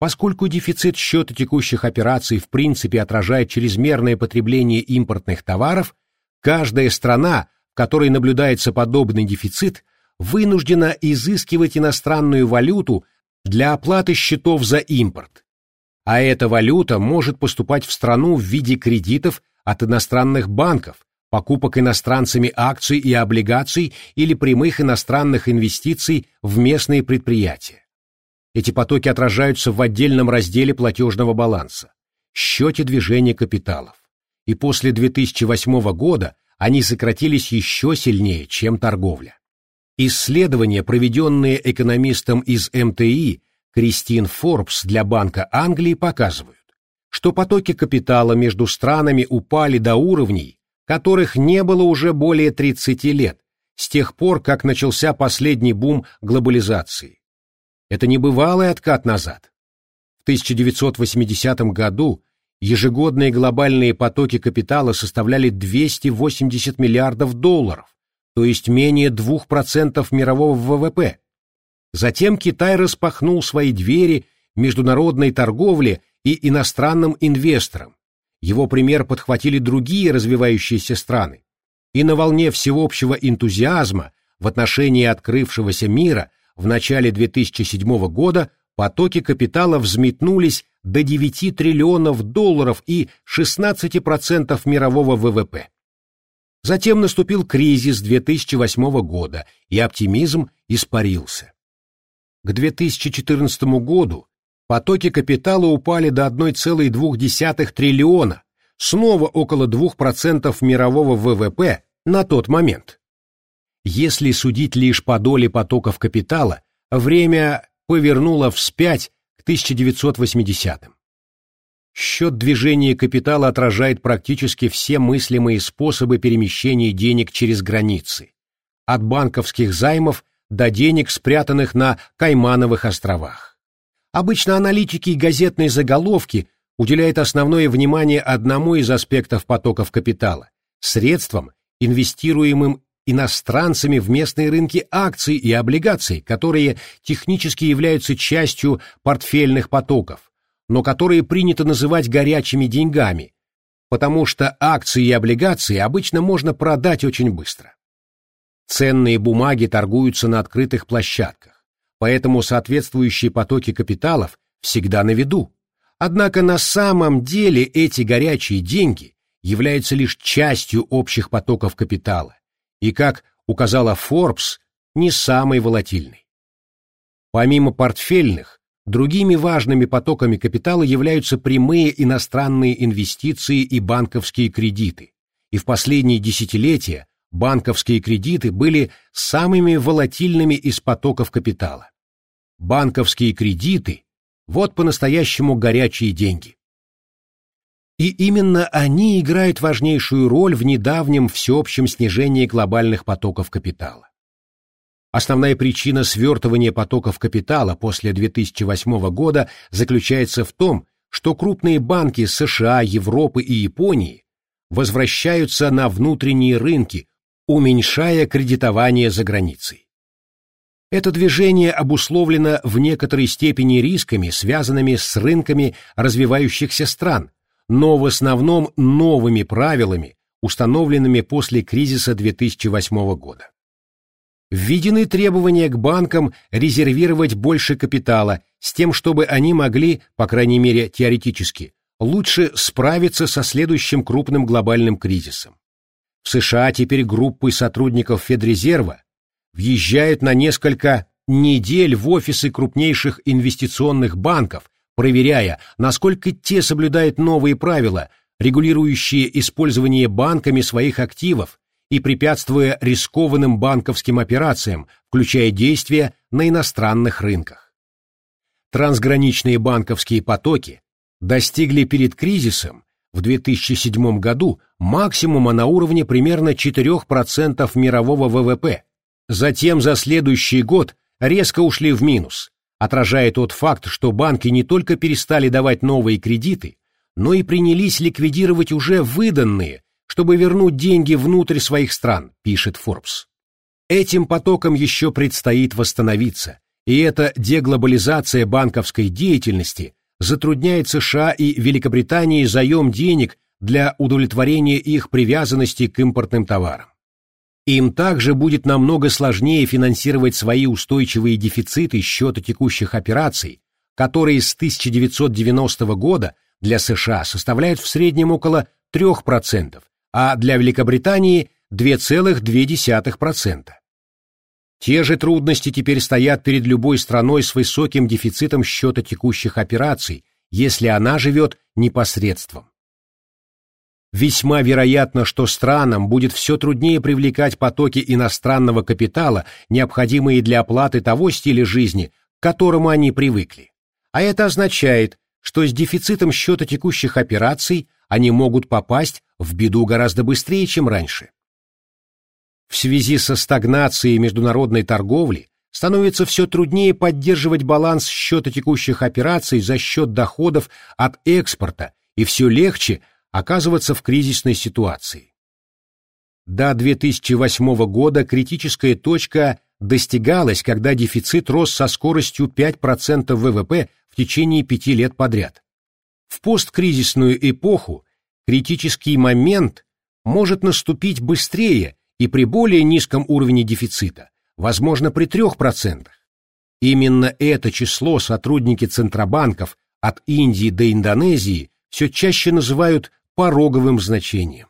Поскольку дефицит счета текущих операций в принципе отражает чрезмерное потребление импортных товаров, каждая страна в которой наблюдается подобный дефицит, вынуждена изыскивать иностранную валюту для оплаты счетов за импорт. А эта валюта может поступать в страну в виде кредитов от иностранных банков, покупок иностранцами акций и облигаций или прямых иностранных инвестиций в местные предприятия. Эти потоки отражаются в отдельном разделе платежного баланса – счете движения капиталов. И после 2008 года они сократились еще сильнее, чем торговля. Исследования, проведенные экономистом из МТИ Кристин Форбс для Банка Англии, показывают, что потоки капитала между странами упали до уровней, которых не было уже более 30 лет, с тех пор, как начался последний бум глобализации. Это небывалый откат назад. В 1980 году Ежегодные глобальные потоки капитала составляли 280 миллиардов долларов, то есть менее 2% мирового ВВП. Затем Китай распахнул свои двери международной торговле и иностранным инвесторам. Его пример подхватили другие развивающиеся страны. И на волне всеобщего энтузиазма в отношении открывшегося мира в начале 2007 года потоки капитала взметнулись до 9 триллионов долларов и 16% мирового ВВП. Затем наступил кризис 2008 года, и оптимизм испарился. К 2014 году потоки капитала упали до 1,2 триллиона, снова около 2% мирового ВВП на тот момент. Если судить лишь по доле потоков капитала, время повернуло вспять к 1980-м. Счет движения капитала отражает практически все мыслимые способы перемещения денег через границы, от банковских займов до денег, спрятанных на Каймановых островах. Обычно аналитики и газетные заголовки уделяют основное внимание одному из аспектов потоков капитала – средствам, инвестируемым иностранцами в местные рынки акций и облигаций, которые технически являются частью портфельных потоков, но которые принято называть горячими деньгами, потому что акции и облигации обычно можно продать очень быстро. Ценные бумаги торгуются на открытых площадках. поэтому соответствующие потоки капиталов всегда на виду. Однако на самом деле эти горячие деньги являются лишь частью общих потоков капитала и, как указала Forbes, не самой волатильной. Помимо портфельных, другими важными потоками капитала являются прямые иностранные инвестиции и банковские кредиты, и в последние десятилетия банковские кредиты были самыми волатильными из потоков капитала. Банковские кредиты – вот по-настоящему горячие деньги. И именно они играют важнейшую роль в недавнем всеобщем снижении глобальных потоков капитала. Основная причина свертывания потоков капитала после 2008 года заключается в том, что крупные банки США, Европы и Японии возвращаются на внутренние рынки, уменьшая кредитование за границей. Это движение обусловлено в некоторой степени рисками, связанными с рынками развивающихся стран, но в основном новыми правилами, установленными после кризиса 2008 года. Введены требования к банкам резервировать больше капитала с тем, чтобы они могли, по крайней мере теоретически, лучше справиться со следующим крупным глобальным кризисом. В США теперь группы сотрудников Федрезерва въезжают на несколько недель в офисы крупнейших инвестиционных банков, проверяя, насколько те соблюдают новые правила, регулирующие использование банками своих активов, и препятствуя рискованным банковским операциям, включая действия на иностранных рынках. Трансграничные банковские потоки достигли перед кризисом в 2007 году максимума на уровне примерно 4% мирового ВВП. Затем за следующий год резко ушли в минус, отражая тот факт, что банки не только перестали давать новые кредиты, но и принялись ликвидировать уже выданные чтобы вернуть деньги внутрь своих стран, пишет Forbes. Этим потокам еще предстоит восстановиться, и эта деглобализация банковской деятельности затрудняет США и Великобритании заем денег для удовлетворения их привязанности к импортным товарам. Им также будет намного сложнее финансировать свои устойчивые дефициты счета текущих операций, которые с 1990 года для США составляют в среднем около 3%, а для Великобритании 2,2%. Те же трудности теперь стоят перед любой страной с высоким дефицитом счета текущих операций, если она живет непосредством. Весьма вероятно, что странам будет все труднее привлекать потоки иностранного капитала, необходимые для оплаты того стиля жизни, к которому они привыкли. А это означает, что с дефицитом счета текущих операций они могут попасть в беду гораздо быстрее, чем раньше. В связи со стагнацией международной торговли становится все труднее поддерживать баланс счета текущих операций за счет доходов от экспорта и все легче оказываться в кризисной ситуации. До 2008 года критическая точка достигалась, когда дефицит рос со скоростью 5% ВВП в течение пяти лет подряд. В посткризисную эпоху критический момент может наступить быстрее и при более низком уровне дефицита, возможно при 3%. Именно это число сотрудники центробанков от Индии до Индонезии все чаще называют пороговым значением.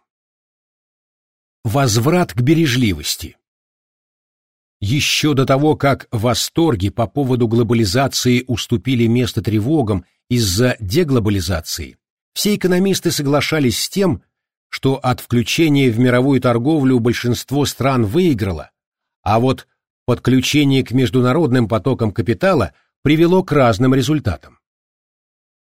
Возврат к бережливости Еще до того, как восторги по поводу глобализации уступили место тревогам из-за деглобализации, все экономисты соглашались с тем, что от включения в мировую торговлю большинство стран выиграло, а вот подключение к международным потокам капитала привело к разным результатам.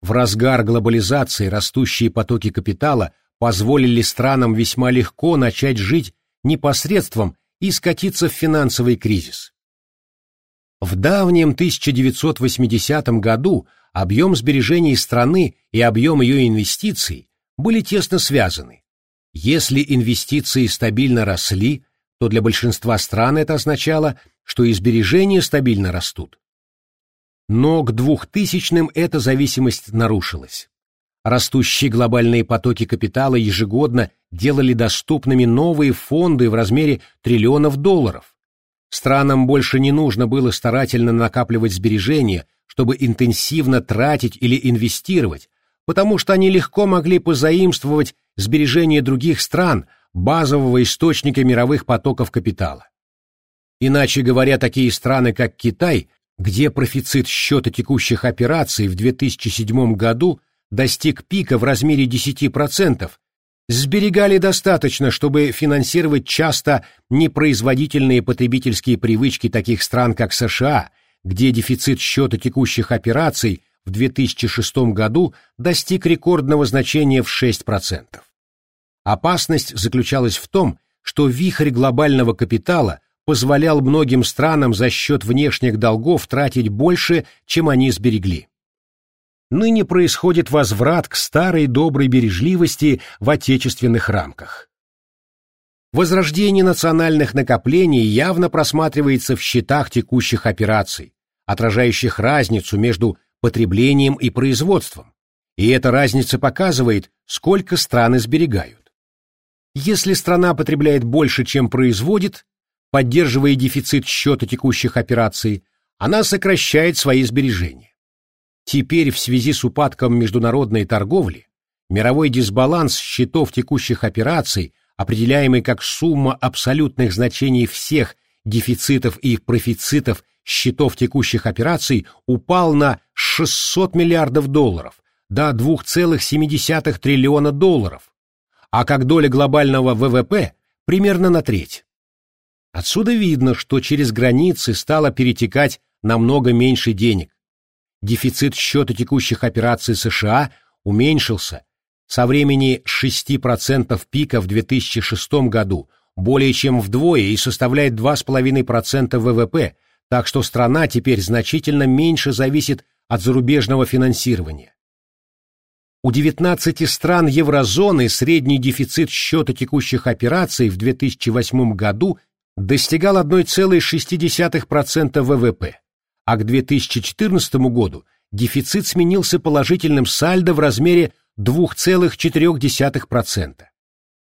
В разгар глобализации растущие потоки капитала позволили странам весьма легко начать жить непосредством и скатиться в финансовый кризис. В давнем 1980 году объем сбережений страны и объем ее инвестиций были тесно связаны. Если инвестиции стабильно росли, то для большинства стран это означало, что и сбережения стабильно растут. Но к 2000-м эта зависимость нарушилась. Растущие глобальные потоки капитала ежегодно делали доступными новые фонды в размере триллионов долларов. Странам больше не нужно было старательно накапливать сбережения, чтобы интенсивно тратить или инвестировать, потому что они легко могли позаимствовать сбережения других стран, базового источника мировых потоков капитала. Иначе говоря, такие страны, как Китай, где профицит счета текущих операций в 2007 году достиг пика в размере 10%, сберегали достаточно, чтобы финансировать часто непроизводительные потребительские привычки таких стран, как США, где дефицит счета текущих операций в 2006 году достиг рекордного значения в 6%. Опасность заключалась в том, что вихрь глобального капитала позволял многим странам за счет внешних долгов тратить больше, чем они сберегли ныне происходит возврат к старой доброй бережливости в отечественных рамках. Возрождение национальных накоплений явно просматривается в счетах текущих операций, отражающих разницу между потреблением и производством, и эта разница показывает, сколько страны сберегают. Если страна потребляет больше, чем производит, поддерживая дефицит счета текущих операций, она сокращает свои сбережения. Теперь в связи с упадком международной торговли мировой дисбаланс счетов текущих операций, определяемый как сумма абсолютных значений всех дефицитов и профицитов счетов текущих операций, упал на 600 миллиардов долларов до 2,7 триллиона долларов, а как доля глобального ВВП примерно на треть. Отсюда видно, что через границы стало перетекать намного меньше денег, дефицит счета текущих операций США уменьшился со времени 6% пика в 2006 году более чем вдвое и составляет 2,5% ВВП, так что страна теперь значительно меньше зависит от зарубежного финансирования. У 19 стран еврозоны средний дефицит счета текущих операций в 2008 году достигал 1,6% ВВП а к 2014 году дефицит сменился положительным сальдо в размере 2,4%.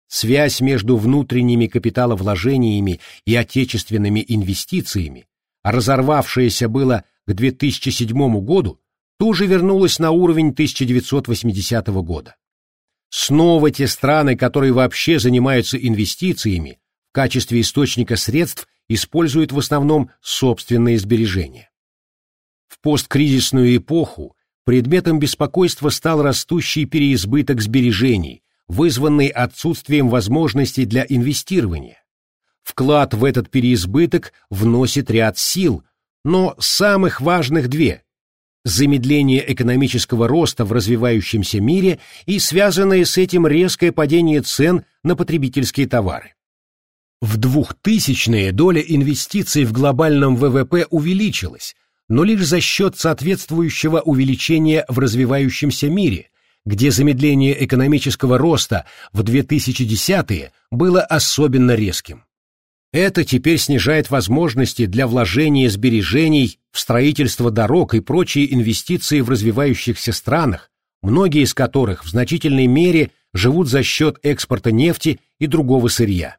Связь между внутренними капиталовложениями и отечественными инвестициями, разорвавшаяся было к 2007 году, тоже вернулась на уровень 1980 года. Снова те страны, которые вообще занимаются инвестициями, качестве источника средств используют в основном собственные сбережения. В посткризисную эпоху предметом беспокойства стал растущий переизбыток сбережений, вызванный отсутствием возможностей для инвестирования. Вклад в этот переизбыток вносит ряд сил, но самых важных две – замедление экономического роста в развивающемся мире и связанное с этим резкое падение цен на потребительские товары. В 2000-е доля инвестиций в глобальном ВВП увеличилась, но лишь за счет соответствующего увеличения в развивающемся мире, где замедление экономического роста в 2010-е было особенно резким. Это теперь снижает возможности для вложения сбережений в строительство дорог и прочие инвестиции в развивающихся странах, многие из которых в значительной мере живут за счет экспорта нефти и другого сырья.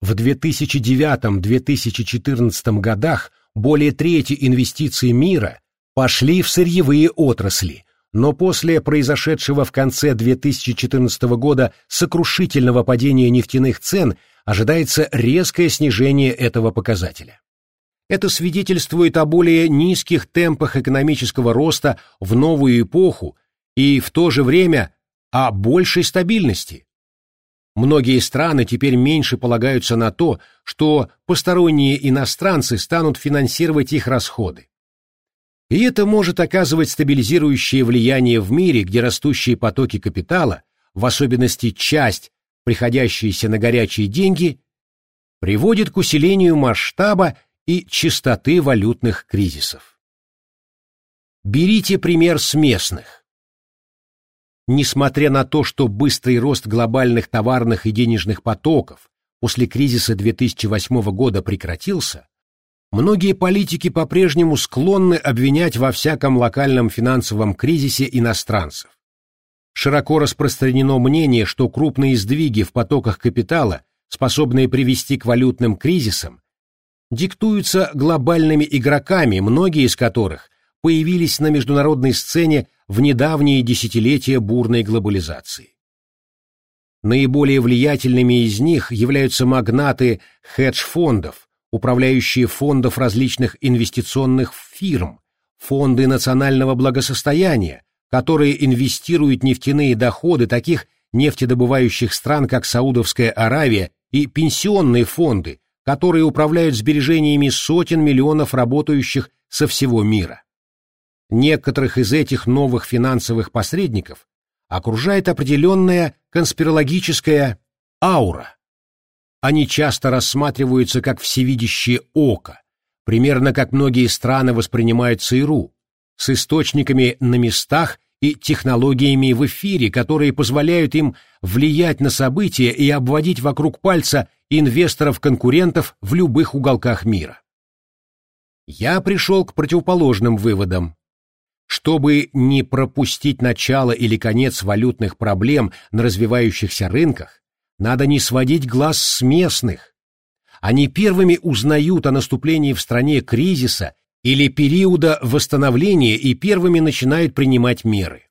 В 2009-2014 годах более трети инвестиций мира пошли в сырьевые отрасли, но после произошедшего в конце 2014 года сокрушительного падения нефтяных цен ожидается резкое снижение этого показателя. Это свидетельствует о более низких темпах экономического роста в новую эпоху и в то же время о большей стабильности, Многие страны теперь меньше полагаются на то, что посторонние иностранцы станут финансировать их расходы. И это может оказывать стабилизирующее влияние в мире, где растущие потоки капитала, в особенности часть, приходящиеся на горячие деньги, приводит к усилению масштаба и частоты валютных кризисов. Берите пример с местных. Несмотря на то, что быстрый рост глобальных товарных и денежных потоков после кризиса 2008 года прекратился, многие политики по-прежнему склонны обвинять во всяком локальном финансовом кризисе иностранцев. Широко распространено мнение, что крупные сдвиги в потоках капитала, способные привести к валютным кризисам, диктуются глобальными игроками, многие из которых появились на международной сцене в недавние десятилетия бурной глобализации. Наиболее влиятельными из них являются магнаты хедж-фондов, управляющие фондов различных инвестиционных фирм, фонды национального благосостояния, которые инвестируют нефтяные доходы таких нефтедобывающих стран, как Саудовская Аравия, и пенсионные фонды, которые управляют сбережениями сотен миллионов работающих со всего мира. Некоторых из этих новых финансовых посредников окружает определенная конспирологическая аура. Они часто рассматриваются как всевидящее око, примерно как многие страны воспринимают ЦРУ, с источниками на местах и технологиями в эфире, которые позволяют им влиять на события и обводить вокруг пальца инвесторов-конкурентов в любых уголках мира. Я пришел к противоположным выводам. Чтобы не пропустить начало или конец валютных проблем на развивающихся рынках, надо не сводить глаз с местных. Они первыми узнают о наступлении в стране кризиса или периода восстановления и первыми начинают принимать меры.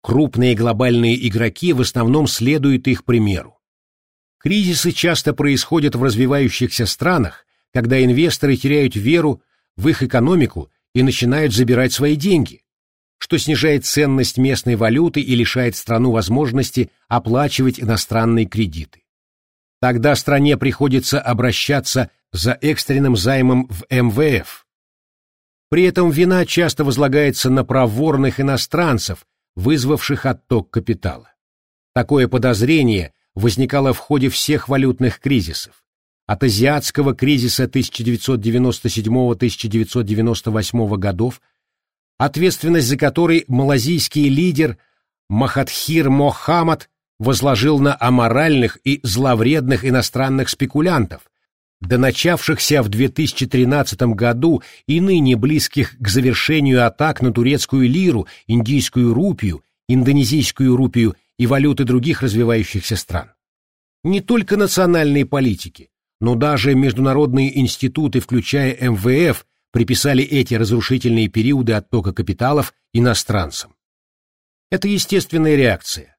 Крупные глобальные игроки в основном следуют их примеру. Кризисы часто происходят в развивающихся странах, когда инвесторы теряют веру в их экономику и начинают забирать свои деньги, что снижает ценность местной валюты и лишает страну возможности оплачивать иностранные кредиты. Тогда стране приходится обращаться за экстренным займом в МВФ. При этом вина часто возлагается на проворных иностранцев, вызвавших отток капитала. Такое подозрение возникало в ходе всех валютных кризисов. От азиатского кризиса 1997-1998 годов ответственность за который малазийский лидер Махатхир Мохаммад возложил на аморальных и зловредных иностранных спекулянтов, до начавшихся в 2013 году и ныне близких к завершению атак на турецкую лиру, индийскую рупию, индонезийскую рупию и валюты других развивающихся стран. Не только национальные политики, но даже международные институты, включая МВФ, приписали эти разрушительные периоды оттока капиталов иностранцам. Это естественная реакция.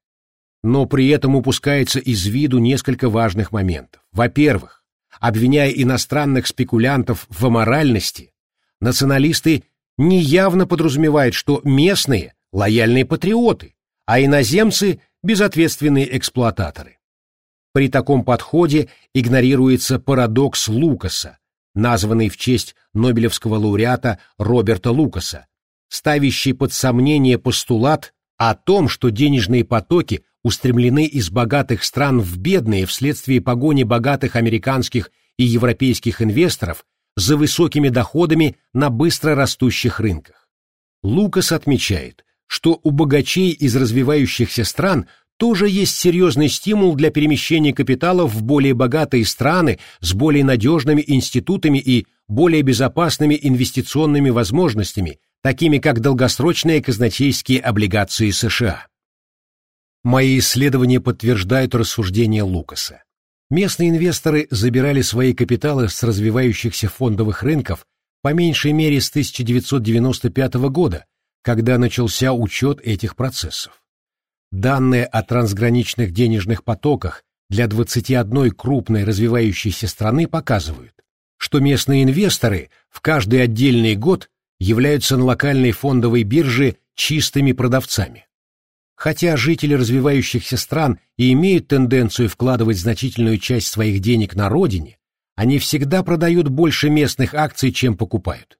Но при этом упускается из виду несколько важных моментов. Во-первых, обвиняя иностранных спекулянтов в аморальности, националисты неявно подразумевают, что местные – лояльные патриоты, а иноземцы – безответственные эксплуататоры. При таком подходе игнорируется парадокс Лукаса, названный в честь Нобелевского лауреата Роберта Лукаса, ставящий под сомнение постулат о том, что денежные потоки устремлены из богатых стран в бедные вследствие погони богатых американских и европейских инвесторов за высокими доходами на быстро растущих рынках. Лукас отмечает, что у богачей из развивающихся стран тоже есть серьезный стимул для перемещения капитала в более богатые страны с более надежными институтами и более безопасными инвестиционными возможностями, такими как долгосрочные казначейские облигации США. Мои исследования подтверждают рассуждения Лукаса. Местные инвесторы забирали свои капиталы с развивающихся фондовых рынков по меньшей мере с 1995 года, когда начался учет этих процессов. Данные о трансграничных денежных потоках для 21 крупной развивающейся страны показывают, что местные инвесторы в каждый отдельный год являются на локальной фондовой бирже чистыми продавцами. Хотя жители развивающихся стран и имеют тенденцию вкладывать значительную часть своих денег на родине, они всегда продают больше местных акций, чем покупают.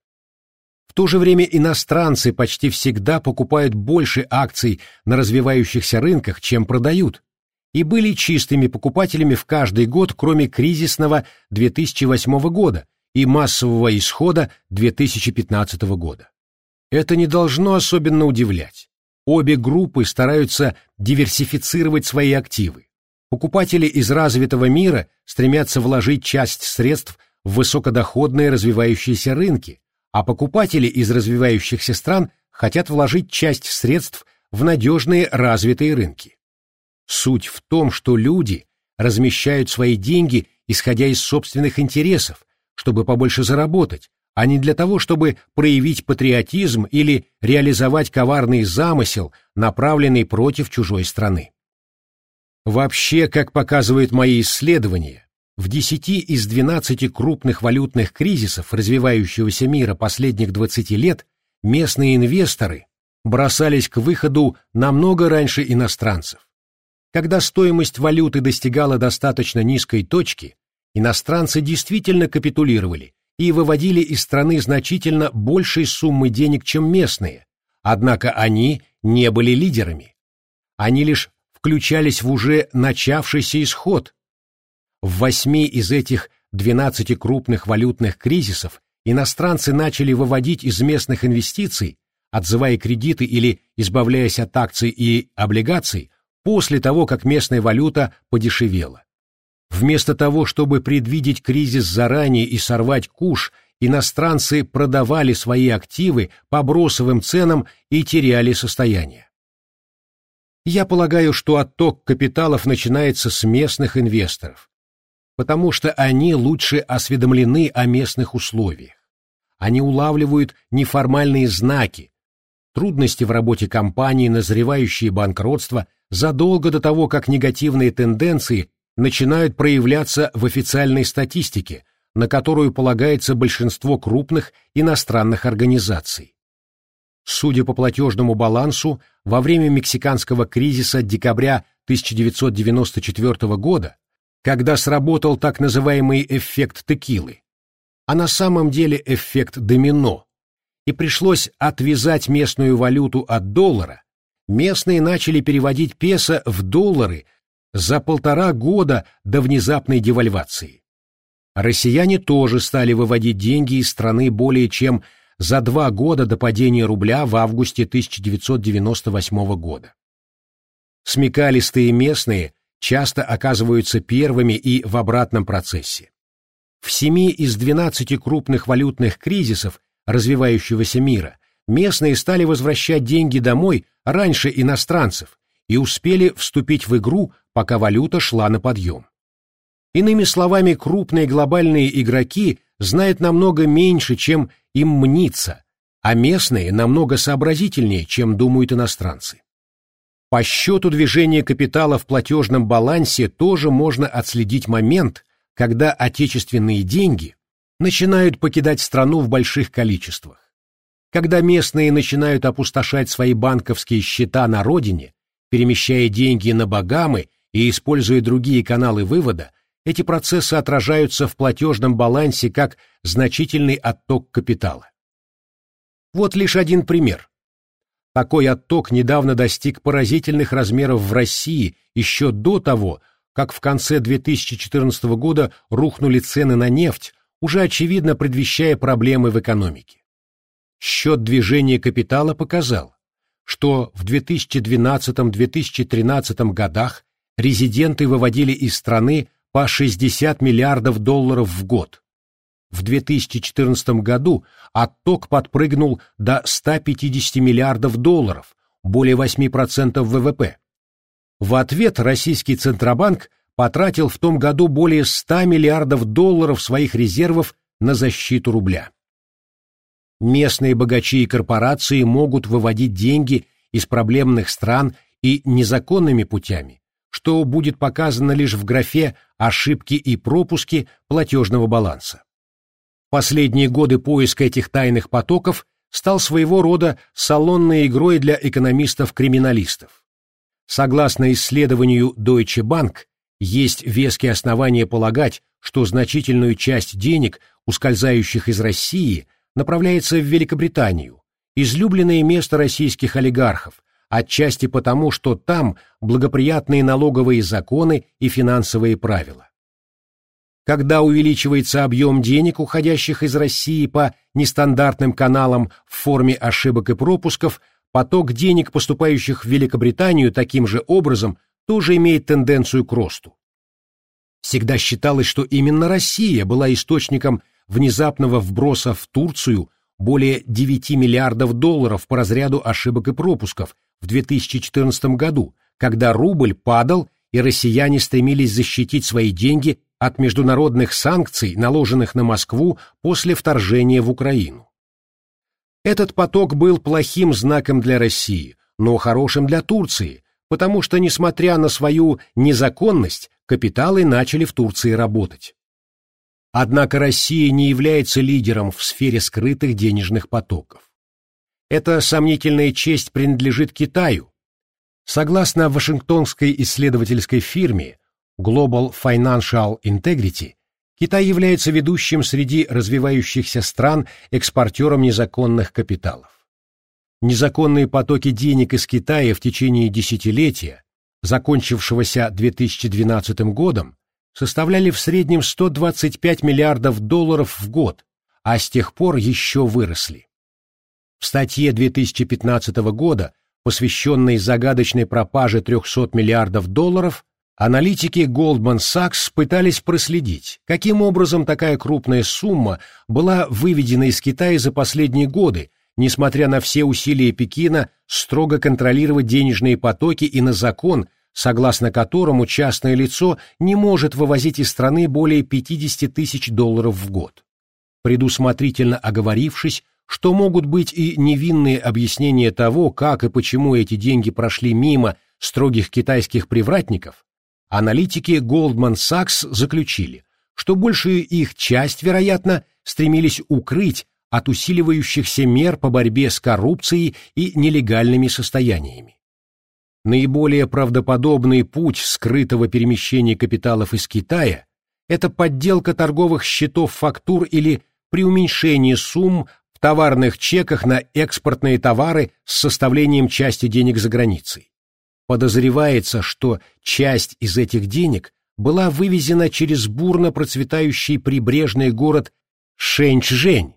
В то же время иностранцы почти всегда покупают больше акций на развивающихся рынках, чем продают, и были чистыми покупателями в каждый год, кроме кризисного 2008 года и массового исхода 2015 года. Это не должно особенно удивлять. Обе группы стараются диверсифицировать свои активы. Покупатели из развитого мира стремятся вложить часть средств в высокодоходные развивающиеся рынки, а покупатели из развивающихся стран хотят вложить часть средств в надежные развитые рынки. Суть в том, что люди размещают свои деньги, исходя из собственных интересов, чтобы побольше заработать, а не для того, чтобы проявить патриотизм или реализовать коварный замысел, направленный против чужой страны. Вообще, как показывают мои исследования, в 10 из 12 крупных валютных кризисов развивающегося мира последних 20 лет местные инвесторы бросались к выходу намного раньше иностранцев. Когда стоимость валюты достигала достаточно низкой точки, иностранцы действительно капитулировали и выводили из страны значительно большей суммы денег, чем местные, однако они не были лидерами. Они лишь включались в уже начавшийся исход. В восьми из этих 12 крупных валютных кризисов иностранцы начали выводить из местных инвестиций, отзывая кредиты или избавляясь от акций и облигаций, после того, как местная валюта подешевела. Вместо того, чтобы предвидеть кризис заранее и сорвать куш, иностранцы продавали свои активы по бросовым ценам и теряли состояние. Я полагаю, что отток капиталов начинается с местных инвесторов, потому что они лучше осведомлены о местных условиях. Они улавливают неформальные знаки, трудности в работе компании, назревающие банкротства задолго до того, как негативные тенденции начинают проявляться в официальной статистике, на которую полагается большинство крупных иностранных организаций. Судя по платежному балансу, во время мексиканского кризиса декабря 1994 года, когда сработал так называемый эффект текилы, а на самом деле эффект домино, и пришлось отвязать местную валюту от доллара, местные начали переводить песо в доллары за полтора года до внезапной девальвации. Россияне тоже стали выводить деньги из страны более чем за два года до падения рубля в августе 1998 года. Смекалистые местные часто оказываются первыми и в обратном процессе. В семи из двенадцати крупных валютных кризисов развивающегося мира местные стали возвращать деньги домой раньше иностранцев и успели вступить в игру, пока валюта шла на подъем. Иными словами, крупные глобальные игроки знают намного меньше, чем им мнится, а местные намного сообразительнее, чем думают иностранцы. По счету движения капитала в платежном балансе тоже можно отследить момент, когда отечественные деньги начинают покидать страну в больших количествах. Когда местные начинают опустошать свои банковские счета на родине, перемещая деньги на Багамы и используя другие каналы вывода, эти процессы отражаются в платежном балансе как значительный отток капитала. Вот лишь один пример. Такой отток недавно достиг поразительных размеров в России еще до того, как в конце 2014 года рухнули цены на нефть, уже очевидно предвещая проблемы в экономике. Счет движения капитала показал, что в 2012-2013 годах резиденты выводили из страны по 60 миллиардов долларов в год. В 2014 году отток подпрыгнул до 150 миллиардов долларов, более 8% ВВП. В ответ российский Центробанк потратил в том году более 100 миллиардов долларов своих резервов на защиту рубля местные богачи и корпорации могут выводить деньги из проблемных стран и незаконными путями, что будет показано лишь в графе «Ошибки и пропуски платежного баланса». Последние годы поиск этих тайных потоков стал своего рода салонной игрой для экономистов-криминалистов. Согласно исследованию Deutsche Bank, есть веские основания полагать, что значительную часть денег, ускользающих из России – направляется в Великобританию, излюбленное место российских олигархов, отчасти потому, что там благоприятные налоговые законы и финансовые правила. Когда увеличивается объем денег, уходящих из России по нестандартным каналам в форме ошибок и пропусков, поток денег, поступающих в Великобританию таким же образом, тоже имеет тенденцию к росту. Всегда считалось, что именно Россия была источником внезапного вброса в Турцию более 9 миллиардов долларов по разряду ошибок и пропусков в 2014 году, когда рубль падал и россияне стремились защитить свои деньги от международных санкций, наложенных на Москву после вторжения в Украину. Этот поток был плохим знаком для России, но хорошим для Турции, потому что, несмотря на свою незаконность, капиталы начали в Турции работать. Однако Россия не является лидером в сфере скрытых денежных потоков. Эта сомнительная честь принадлежит Китаю. Согласно Вашингтонской исследовательской фирме Global Financial Integrity, Китай является ведущим среди развивающихся стран экспортером незаконных капиталов. Незаконные потоки денег из Китая в течение десятилетия, закончившегося 2012 годом, составляли в среднем 125 миллиардов долларов в год, а с тех пор еще выросли. В статье 2015 года, посвященной загадочной пропаже 300 миллиардов долларов, аналитики Goldman Sachs пытались проследить, каким образом такая крупная сумма была выведена из Китая за последние годы, несмотря на все усилия Пекина строго контролировать денежные потоки и на закон, согласно которому частное лицо не может вывозить из страны более 50 тысяч долларов в год. Предусмотрительно оговорившись, что могут быть и невинные объяснения того, как и почему эти деньги прошли мимо строгих китайских привратников, аналитики Goldman Sachs заключили, что большую их часть, вероятно, стремились укрыть от усиливающихся мер по борьбе с коррупцией и нелегальными состояниями. Наиболее правдоподобный путь скрытого перемещения капиталов из Китая – это подделка торговых счетов фактур или преуменьшение сумм в товарных чеках на экспортные товары с составлением части денег за границей. Подозревается, что часть из этих денег была вывезена через бурно процветающий прибрежный город Шэньчжэнь,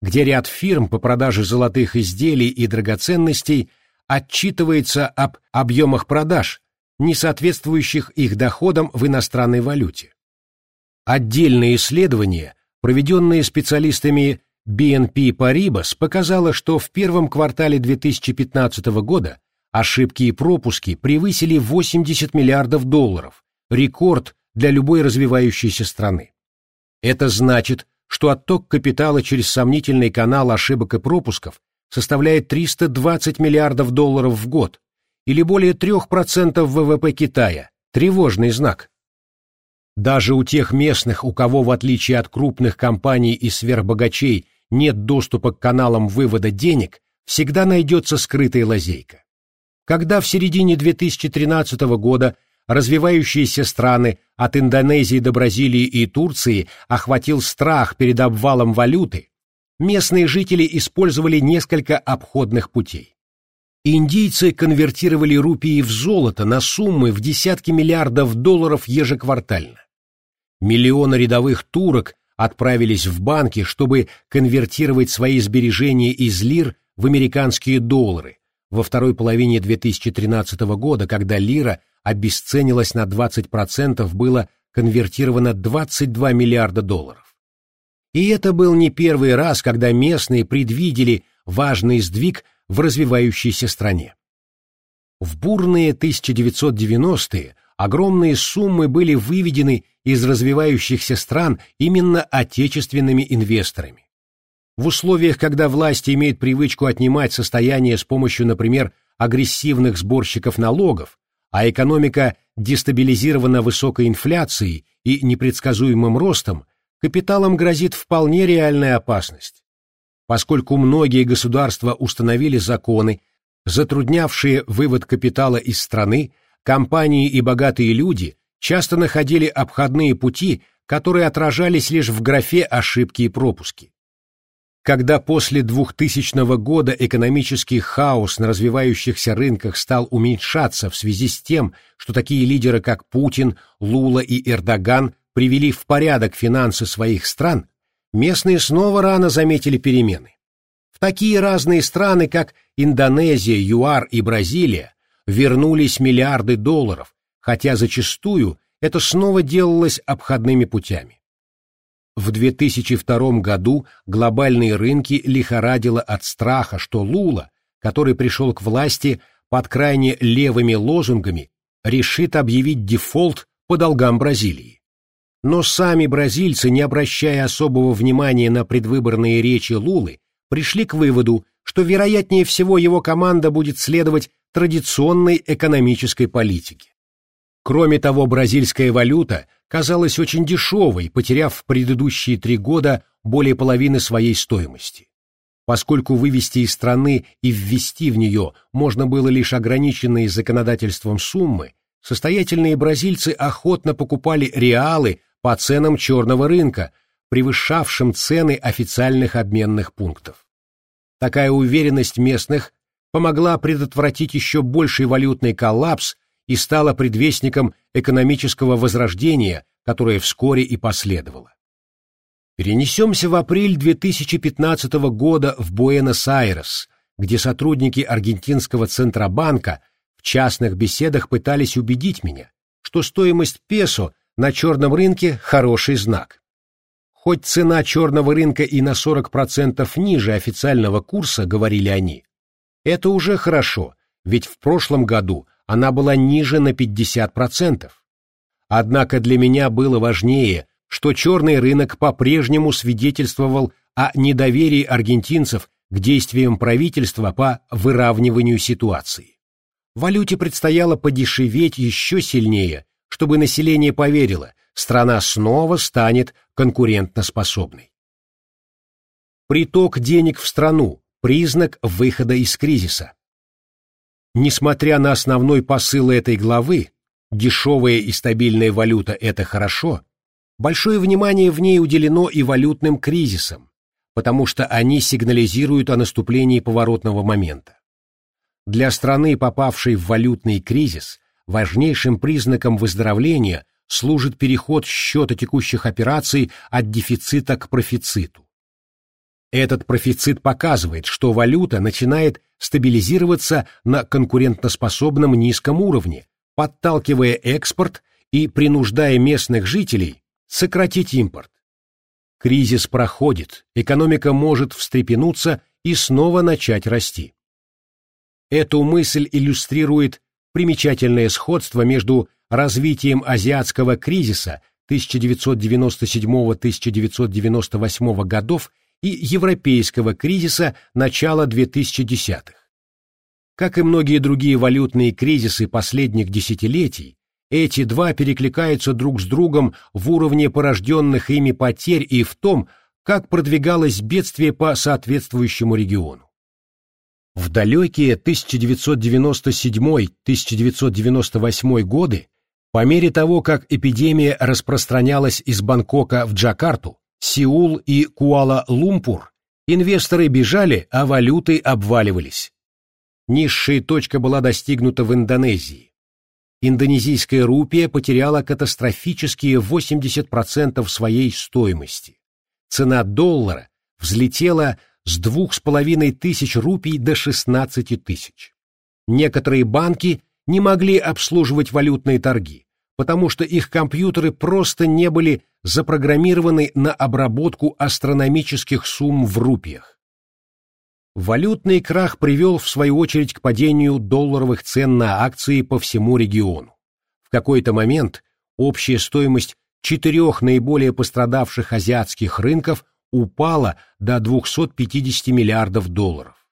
где ряд фирм по продаже золотых изделий и драгоценностей – отчитывается об объемах продаж, не соответствующих их доходам в иностранной валюте. Отдельное исследование, проведенное специалистами BNP Paribas, показало, что в первом квартале 2015 года ошибки и пропуски превысили 80 миллиардов долларов, рекорд для любой развивающейся страны. Это значит, что отток капитала через сомнительный канал ошибок и пропусков составляет 320 миллиардов долларов в год, или более 3% ВВП Китая. Тревожный знак. Даже у тех местных, у кого, в отличие от крупных компаний и сверхбогачей, нет доступа к каналам вывода денег, всегда найдется скрытая лазейка. Когда в середине 2013 года развивающиеся страны от Индонезии до Бразилии и Турции охватил страх перед обвалом валюты, местные жители использовали несколько обходных путей. Индийцы конвертировали рупии в золото на суммы в десятки миллиардов долларов ежеквартально. Миллионы рядовых турок отправились в банки, чтобы конвертировать свои сбережения из лир в американские доллары во второй половине 2013 года, когда лира обесценилась на 20%, было конвертировано 22 миллиарда долларов. И это был не первый раз, когда местные предвидели важный сдвиг в развивающейся стране. В бурные 1990-е огромные суммы были выведены из развивающихся стран именно отечественными инвесторами. В условиях, когда власти имеют привычку отнимать состояние с помощью, например, агрессивных сборщиков налогов, а экономика дестабилизирована высокой инфляцией и непредсказуемым ростом, капиталам грозит вполне реальная опасность. Поскольку многие государства установили законы, затруднявшие вывод капитала из страны, компании и богатые люди часто находили обходные пути, которые отражались лишь в графе ошибки и пропуски. Когда после 2000 года экономический хаос на развивающихся рынках стал уменьшаться в связи с тем, что такие лидеры, как Путин, Лула и Эрдоган привели в порядок финансы своих стран, местные снова рано заметили перемены. В такие разные страны, как Индонезия, ЮАР и Бразилия, вернулись миллиарды долларов, хотя зачастую это снова делалось обходными путями. В 2002 году глобальные рынки лихорадило от страха, что Лула, который пришел к власти под крайне левыми лозунгами, решит объявить дефолт по долгам Бразилии. Но сами бразильцы, не обращая особого внимания на предвыборные речи Лулы, пришли к выводу, что вероятнее всего его команда будет следовать традиционной экономической политике. Кроме того, бразильская валюта казалась очень дешевой, потеряв в предыдущие три года более половины своей стоимости. Поскольку вывести из страны и ввести в нее можно было лишь ограниченные законодательством суммы, состоятельные бразильцы охотно покупали реалы по ценам черного рынка, превышавшим цены официальных обменных пунктов. Такая уверенность местных помогла предотвратить еще больший валютный коллапс и стала предвестником экономического возрождения, которое вскоре и последовало. Перенесемся в апрель 2015 года в Буэнос-Айрес, где сотрудники аргентинского Центробанка в частных беседах пытались убедить меня, что стоимость песо на черном рынке – хороший знак. Хоть цена черного рынка и на 40% ниже официального курса, говорили они, это уже хорошо, ведь в прошлом году она была ниже на 50%. Однако для меня было важнее, что черный рынок по-прежнему свидетельствовал о недоверии аргентинцев к действиям правительства по выравниванию ситуации. Валюте предстояло подешеветь еще сильнее, чтобы население поверило, страна снова станет конкурентоспособной. Приток денег в страну – признак выхода из кризиса. Несмотря на основной посыл этой главы, дешевая и стабильная валюта – это хорошо, большое внимание в ней уделено и валютным кризисам, потому что они сигнализируют о наступлении поворотного момента. Для страны, попавшей в валютный кризис, важнейшим признаком выздоровления служит переход счета текущих операций от дефицита к профициту. Этот профицит показывает, что валюта начинает стабилизироваться на конкурентоспособном низком уровне, подталкивая экспорт и принуждая местных жителей сократить импорт. Кризис проходит, экономика может встрепенуться и снова начать расти. Эту мысль иллюстрирует примечательное сходство между развитием азиатского кризиса 1997-1998 годов и европейского кризиса начала 2010-х. Как и многие другие валютные кризисы последних десятилетий, эти два перекликаются друг с другом в уровне порожденных ими потерь и в том, как продвигалось бедствие по соответствующему региону. В далекие 1997-1998 годы, по мере того, как эпидемия распространялась из Бангкока в Джакарту, Сеул и Куала-Лумпур, инвесторы бежали, а валюты обваливались. Низшая точка была достигнута в Индонезии. Индонезийская рупия потеряла катастрофические 80% своей стоимости. Цена доллара взлетела с двух с половиной тысяч рупий до 16 тысяч. Некоторые банки не могли обслуживать валютные торги, потому что их компьютеры просто не были запрограммированы на обработку астрономических сумм в рупиях. Валютный крах привел, в свою очередь, к падению долларовых цен на акции по всему региону. В какой-то момент общая стоимость четырех наиболее пострадавших азиатских рынков упала до 250 миллиардов долларов.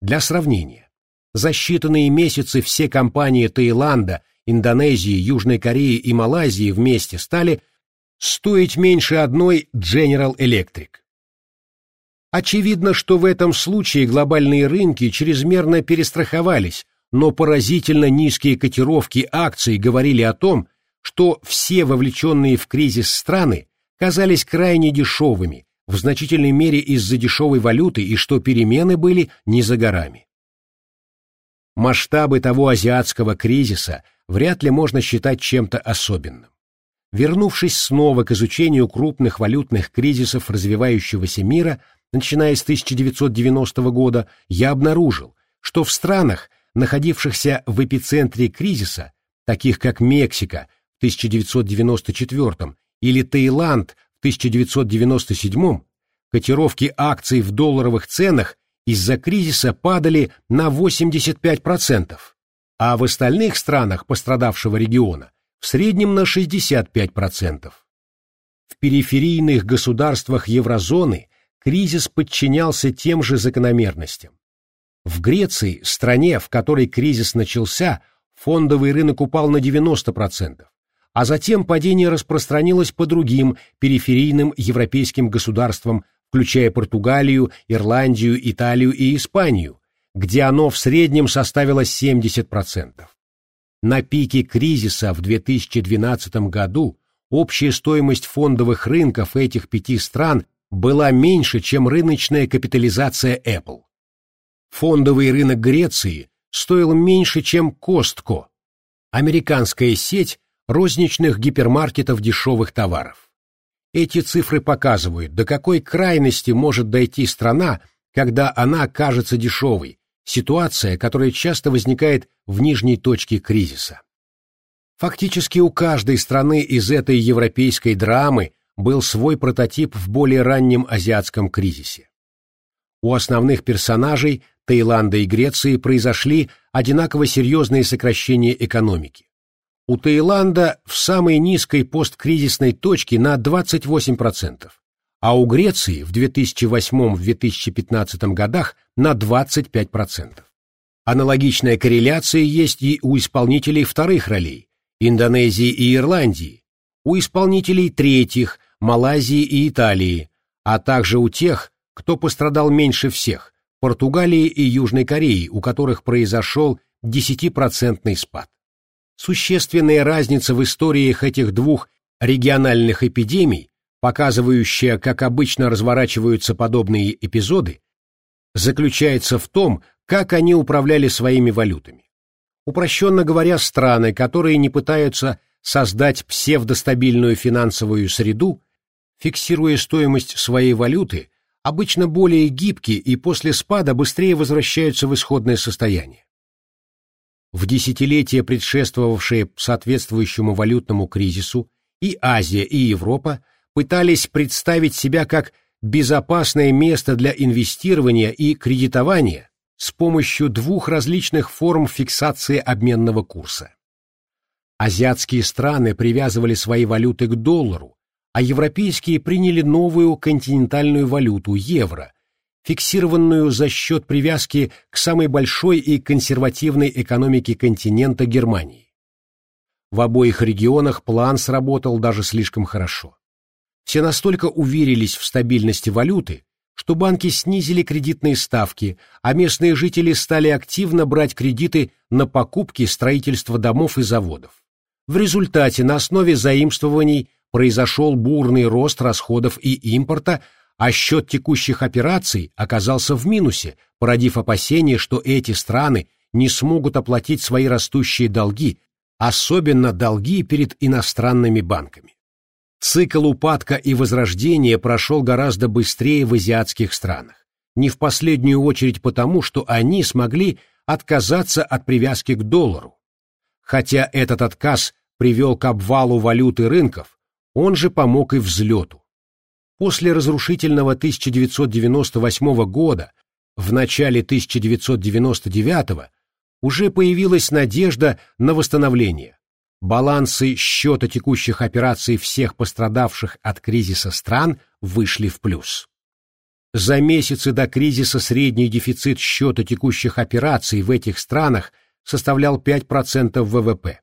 Для сравнения, за считанные месяцы все компании Таиланда, Индонезии, Южной Кореи и Малайзии вместе стали стоить меньше одной General Electric. Очевидно, что в этом случае глобальные рынки чрезмерно перестраховались, но поразительно низкие котировки акций говорили о том, что все вовлеченные в кризис страны казались крайне дешевыми, в значительной мере из-за дешевой валюты и что перемены были не за горами. Масштабы того азиатского кризиса вряд ли можно считать чем-то особенным. Вернувшись снова к изучению крупных валютных кризисов развивающегося мира, начиная с 1990 года, я обнаружил, что в странах, находившихся в эпицентре кризиса, таких как Мексика в 1994 или Таиланд в 1997, котировки акций в долларовых ценах из-за кризиса падали на 85%, а в остальных странах пострадавшего региона в среднем на 65%. в периферийных государствах еврозоны кризис подчинялся тем же закономерностям. В Греции, стране, в которой кризис начался, фондовый рынок упал на 90%, а затем падение распространилось по другим периферийным европейским государствам, включая Португалию, Ирландию, Италию и Испанию, где оно в среднем составило 70%. На пике кризиса в 2012 году общая стоимость фондовых рынков этих пяти стран была меньше, чем рыночная капитализация Apple. Фондовый рынок Греции стоил меньше, чем Костко, американская сеть розничных гипермаркетов дешевых товаров. Эти цифры показывают, до какой крайности может дойти страна, когда она кажется дешевой, ситуация, которая часто возникает в нижней точке кризиса. Фактически у каждой страны из этой европейской драмы был свой прототип в более раннем азиатском кризисе. У основных персонажей Таиланда и Греции произошли одинаково серьезные сокращения экономики. У Таиланда в самой низкой посткризисной точке на 28%, а у Греции в 2008-2015 годах на 25%. Аналогичная корреляция есть и у исполнителей вторых ролей – Индонезии и Ирландии, у исполнителей третьих – Малайзии и Италии, а также у тех, кто пострадал меньше всех – Португалии и Южной Кореи, у которых произошел 10% спад. Существенная разница в историях этих двух региональных эпидемий показывающая, как обычно разворачиваются подобные эпизоды, заключается в том, как они управляли своими валютами. Упрощенно говоря, страны, которые не пытаются создать псевдостабильную финансовую среду, фиксируя стоимость своей валюты, обычно более гибкие и после спада быстрее возвращаются в исходное состояние. В десятилетия, предшествовавшие соответствующему валютному кризису, и Азия, и Европа пытались представить себя как безопасное место для инвестирования и кредитования с помощью двух различных форм фиксации обменного курса. Азиатские страны привязывали свои валюты к доллару, а европейские приняли новую континентальную валюту – евро, фиксированную за счет привязки к самой большой и консервативной экономике континента Германии. В обоих регионах план сработал даже слишком хорошо. Все настолько уверились в стабильности валюты, что банки снизили кредитные ставки, а местные жители стали активно брать кредиты на покупки строительства домов и заводов. В результате на основе заимствований произошел бурный рост расходов и импорта, а счет текущих операций оказался в минусе, породив опасение, что эти страны не смогут оплатить свои растущие долги, особенно долги перед иностранными банками. Цикл упадка и возрождения прошел гораздо быстрее в азиатских странах, не в последнюю очередь потому, что они смогли отказаться от привязки к доллару. Хотя этот отказ привел к обвалу валюты рынков, он же помог и взлету. После разрушительного 1998 года, в начале 1999 уже появилась надежда на восстановление, балансы счета текущих операций всех пострадавших от кризиса стран вышли в плюс. За месяцы до кризиса средний дефицит счета текущих операций в этих странах составлял 5% ВВП.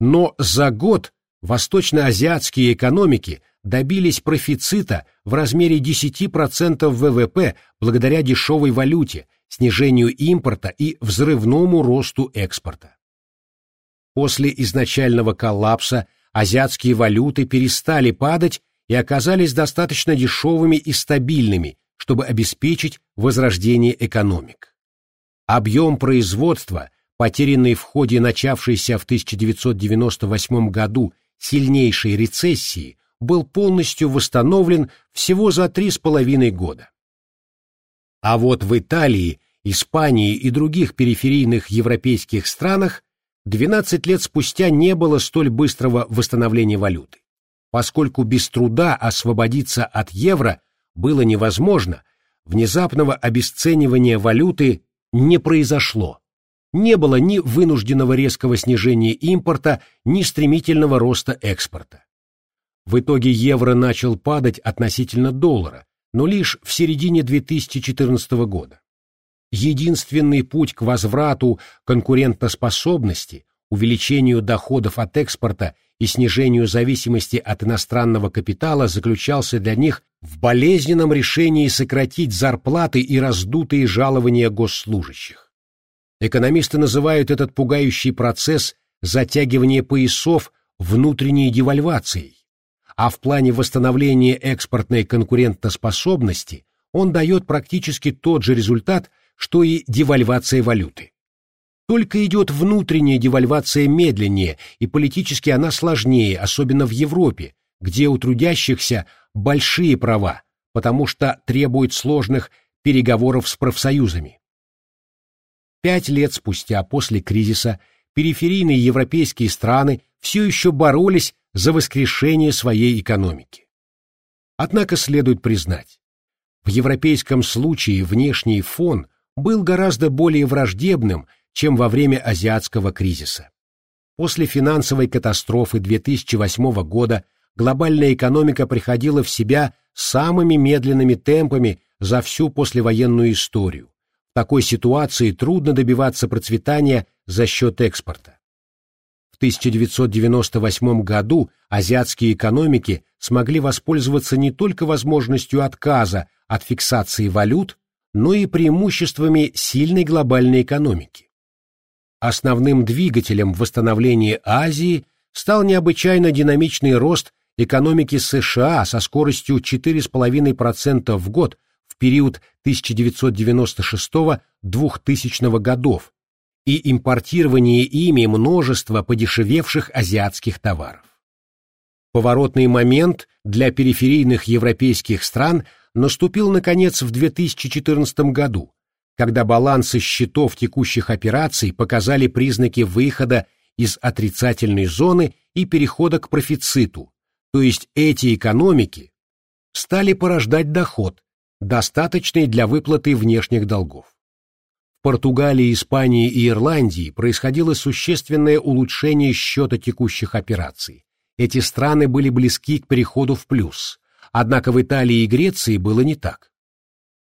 Но за год восточноазиатские экономики добились профицита в размере 10% ВВП благодаря дешевой валюте, снижению импорта и взрывному росту экспорта. После изначального коллапса азиатские валюты перестали падать и оказались достаточно дешевыми и стабильными, чтобы обеспечить возрождение экономик. Объем производства, потерянный в ходе начавшейся в 1998 году сильнейшей рецессии, был полностью восстановлен всего за три с половиной года. А вот в Италии, Испании и других периферийных европейских странах 12 лет спустя не было столь быстрого восстановления валюты. Поскольку без труда освободиться от евро было невозможно, внезапного обесценивания валюты не произошло. Не было ни вынужденного резкого снижения импорта, ни стремительного роста экспорта. В итоге евро начал падать относительно доллара, но лишь в середине 2014 года. Единственный путь к возврату конкурентоспособности, увеличению доходов от экспорта и снижению зависимости от иностранного капитала заключался для них в болезненном решении сократить зарплаты и раздутые жалования госслужащих. Экономисты называют этот пугающий процесс затягивания поясов внутренней девальвацией, а в плане восстановления экспортной конкурентоспособности он дает практически тот же результат, что и девальвация валюты. Только идет внутренняя девальвация медленнее, и политически она сложнее, особенно в Европе, где у трудящихся большие права, потому что требует сложных переговоров с профсоюзами. Пять лет спустя после кризиса периферийные европейские страны все еще боролись за воскрешение своей экономики. Однако следует признать, в европейском случае внешний фон был гораздо более враждебным, чем во время азиатского кризиса. После финансовой катастрофы 2008 года глобальная экономика приходила в себя самыми медленными темпами за всю послевоенную историю. В такой ситуации трудно добиваться процветания за счет экспорта. В 1998 году азиатские экономики смогли воспользоваться не только возможностью отказа от фиксации валют, но и преимуществами сильной глобальной экономики. Основным двигателем восстановления Азии стал необычайно динамичный рост экономики США со скоростью 4,5% в год в период 1996-2000 годов и импортирование ими множества подешевевших азиатских товаров. Поворотный момент для периферийных европейских стран наступил, наконец, в 2014 году, когда балансы счетов текущих операций показали признаки выхода из отрицательной зоны и перехода к профициту, то есть эти экономики стали порождать доход, достаточный для выплаты внешних долгов. В Португалии, Испании и Ирландии происходило существенное улучшение счета текущих операций. Эти страны были близки к переходу в плюс – Однако в Италии и Греции было не так.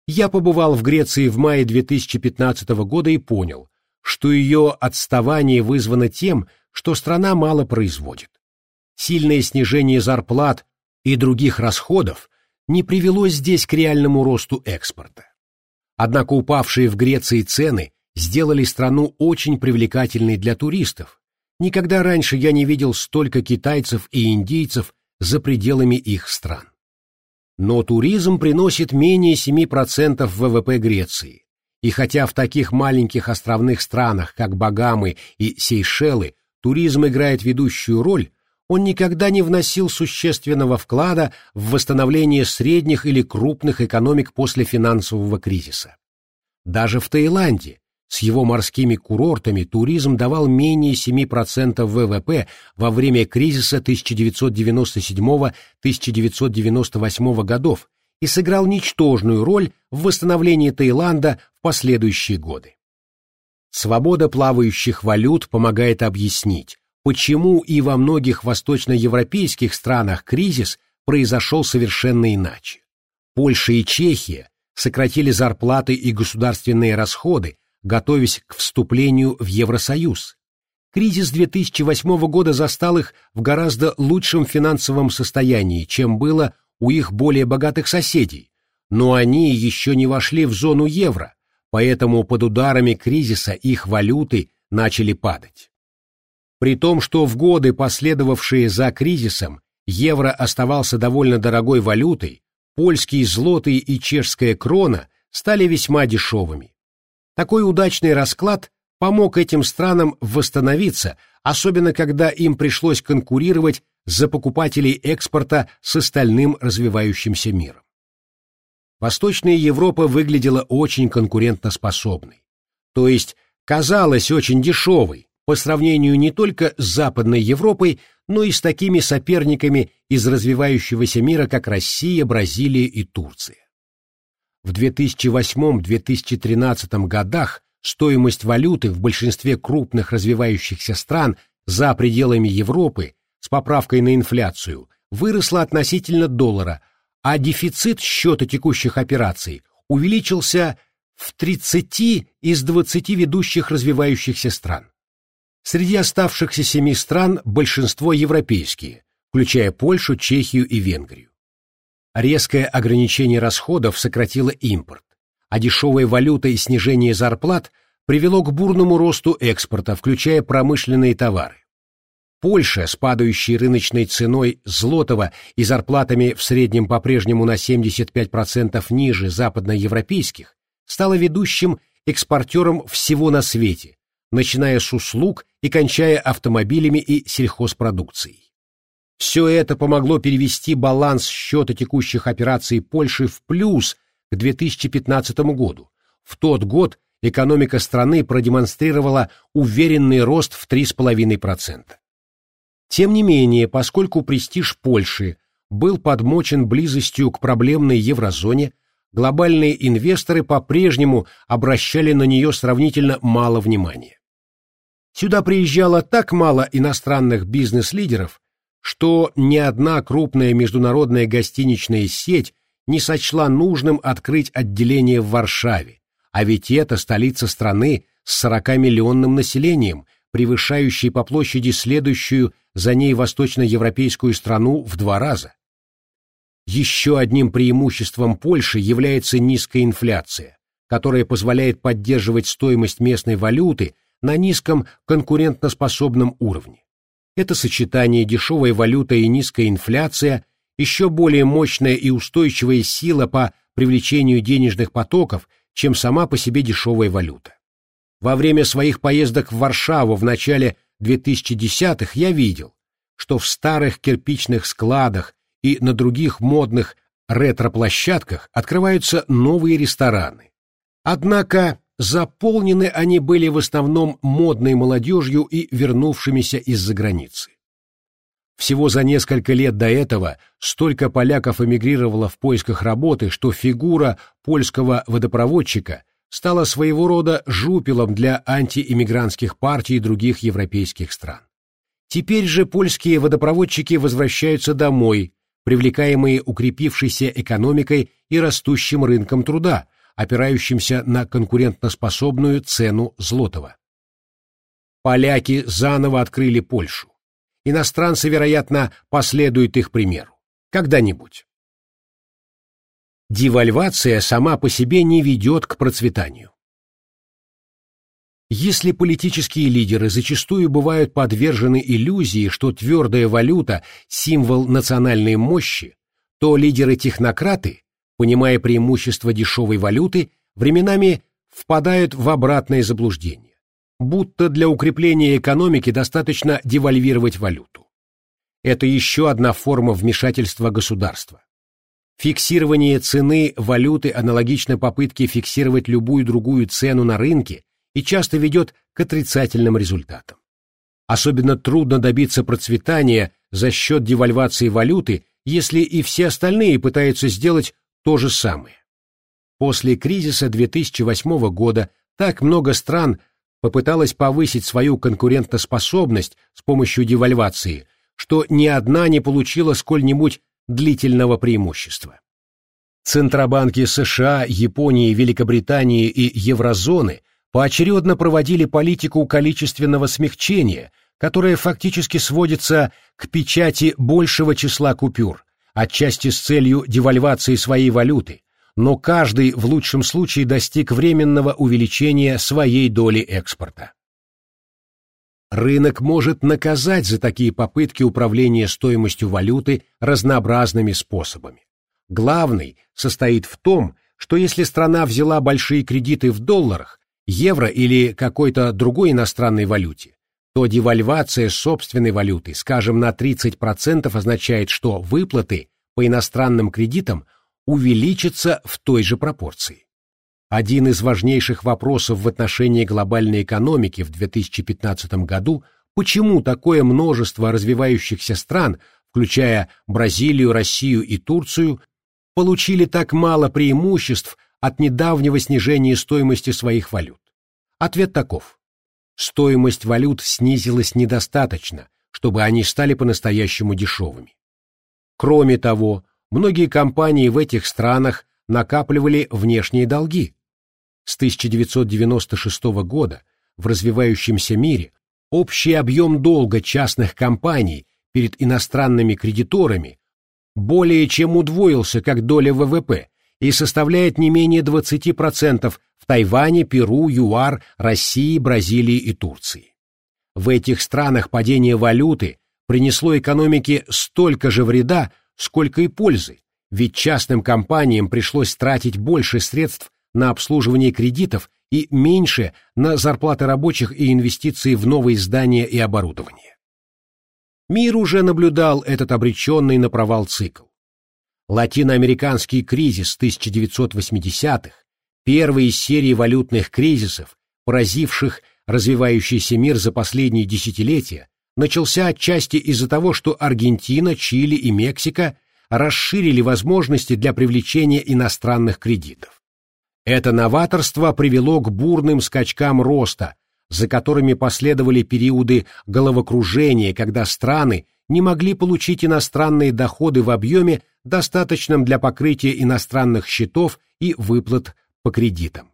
Я побывал в Греции в мае 2015 года и понял, что ее отставание вызвано тем, что страна мало производит. Сильное снижение зарплат и других расходов не привело здесь к реальному росту экспорта. Однако упавшие в Греции цены сделали страну очень привлекательной для туристов. Никогда раньше я не видел столько китайцев и индийцев за пределами их стран но туризм приносит менее 7% ВВП Греции. И хотя в таких маленьких островных странах, как Багамы и Сейшелы, туризм играет ведущую роль, он никогда не вносил существенного вклада в восстановление средних или крупных экономик после финансового кризиса. Даже в Таиланде, с его морскими курортами туризм давал менее 7% ВВП во время кризиса 1997-1998 годов и сыграл ничтожную роль в восстановлении Таиланда в последующие годы. Свобода плавающих валют помогает объяснить, почему и во многих восточноевропейских странах кризис произошел совершенно иначе. Польша и Чехия сократили зарплаты и государственные расходы, готовясь к вступлению в Евросоюз. Кризис 2008 года застал их в гораздо лучшем финансовом состоянии, чем было у их более богатых соседей, но они еще не вошли в зону евро, поэтому под ударами кризиса их валюты начали падать. При том, что в годы, последовавшие за кризисом, евро оставался довольно дорогой валютой, польские злоты и чешская крона стали весьма дешевыми. Такой удачный расклад помог этим странам восстановиться, особенно когда им пришлось конкурировать за покупателей экспорта с остальным развивающимся миром. Восточная Европа выглядела очень конкурентоспособной, то есть казалась очень дешевой по сравнению не только с Западной Европой, но и с такими соперниками из развивающегося мира, как Россия, Бразилия и Турция. В 2008-2013 годах стоимость валюты в большинстве крупных развивающихся стран за пределами Европы с поправкой на инфляцию выросла относительно доллара, а дефицит счета текущих операций увеличился в 30 из 20 ведущих развивающихся стран. Среди оставшихся семи стран большинство европейские, включая Польшу, Чехию и Венгрию. Резкое ограничение расходов сократило импорт, а дешевая валюта и снижение зарплат привело к бурному росту экспорта, включая промышленные товары. Польша с падающей рыночной ценой злотого и зарплатами в среднем по-прежнему на 75% ниже западноевропейских стала ведущим экспортером всего на свете, начиная с услуг и кончая автомобилями и сельхозпродукцией. Все это помогло перевести баланс счета текущих операций Польши в плюс к 2015 году. В тот год экономика страны продемонстрировала уверенный рост в 3,5%. Тем не менее, поскольку престиж Польши был подмочен близостью к проблемной еврозоне, глобальные инвесторы по-прежнему обращали на нее сравнительно мало внимания. Сюда приезжало так мало иностранных бизнес-лидеров, что ни одна крупная международная гостиничная сеть не сочла нужным открыть отделение в Варшаве, а ведь это столица страны с 40-миллионным населением, превышающей по площади следующую за ней восточноевропейскую страну в два раза. Еще одним преимуществом Польши является низкая инфляция, которая позволяет поддерживать стоимость местной валюты на низком конкурентоспособном уровне. Это сочетание дешевой валюты и низкая инфляция еще более мощная и устойчивая сила по привлечению денежных потоков, чем сама по себе дешевая валюта. Во время своих поездок в Варшаву в начале 2010-х я видел, что в старых кирпичных складах и на других модных ретро-площадках открываются новые рестораны. Однако Заполнены они были в основном модной молодежью и вернувшимися из-за границы. Всего за несколько лет до этого столько поляков эмигрировало в поисках работы, что фигура польского водопроводчика стала своего рода жупелом для антииммигрантских партий других европейских стран. Теперь же польские водопроводчики возвращаются домой, привлекаемые укрепившейся экономикой и растущим рынком труда, опирающимся на конкурентоспособную цену злотого. Поляки заново открыли Польшу. Иностранцы, вероятно, последуют их примеру. Когда-нибудь. Девальвация сама по себе не ведет к процветанию. Если политические лидеры зачастую бывают подвержены иллюзии, что твердая валюта – символ национальной мощи, то лидеры-технократы понимая преимущество дешевой валюты, временами впадают в обратное заблуждение, будто для укрепления экономики достаточно девальвировать валюту. Это еще одна форма вмешательства государства. Фиксирование цены валюты аналогично попытке фиксировать любую другую цену на рынке и часто ведет к отрицательным результатам. Особенно трудно добиться процветания за счет девальвации валюты, если и все остальные пытаются сделать то же самое. После кризиса 2008 года так много стран попыталось повысить свою конкурентоспособность с помощью девальвации, что ни одна не получила сколь-нибудь длительного преимущества. Центробанки США, Японии, Великобритании и Еврозоны поочередно проводили политику количественного смягчения, которая фактически сводится к печати большего числа купюр, отчасти с целью девальвации своей валюты, но каждый в лучшем случае достиг временного увеличения своей доли экспорта. Рынок может наказать за такие попытки управления стоимостью валюты разнообразными способами. Главный состоит в том, что если страна взяла большие кредиты в долларах, евро или какой-то другой иностранной валюте, то девальвация собственной валюты, скажем, на 30% означает, что выплаты по иностранным кредитам увеличатся в той же пропорции. Один из важнейших вопросов в отношении глобальной экономики в 2015 году – почему такое множество развивающихся стран, включая Бразилию, Россию и Турцию, получили так мало преимуществ от недавнего снижения стоимости своих валют? Ответ таков стоимость валют снизилась недостаточно, чтобы они стали по-настоящему дешевыми. Кроме того, многие компании в этих странах накапливали внешние долги. С 1996 года в развивающемся мире общий объем долга частных компаний перед иностранными кредиторами более чем удвоился как доля ВВП и составляет не менее 20% в Тайване, Перу, ЮАР, России, Бразилии и Турции. В этих странах падение валюты принесло экономике столько же вреда, сколько и пользы, ведь частным компаниям пришлось тратить больше средств на обслуживание кредитов и меньше на зарплаты рабочих и инвестиции в новые здания и оборудование. Мир уже наблюдал этот обреченный на провал цикл. Латиноамериканский кризис 1980-х, первый из серии валютных кризисов, поразивших развивающийся мир за последние десятилетия, начался отчасти из-за того, что Аргентина, Чили и Мексика расширили возможности для привлечения иностранных кредитов. Это новаторство привело к бурным скачкам роста, за которыми последовали периоды головокружения, когда страны не могли получить иностранные доходы в объеме, достаточном для покрытия иностранных счетов и выплат по кредитам.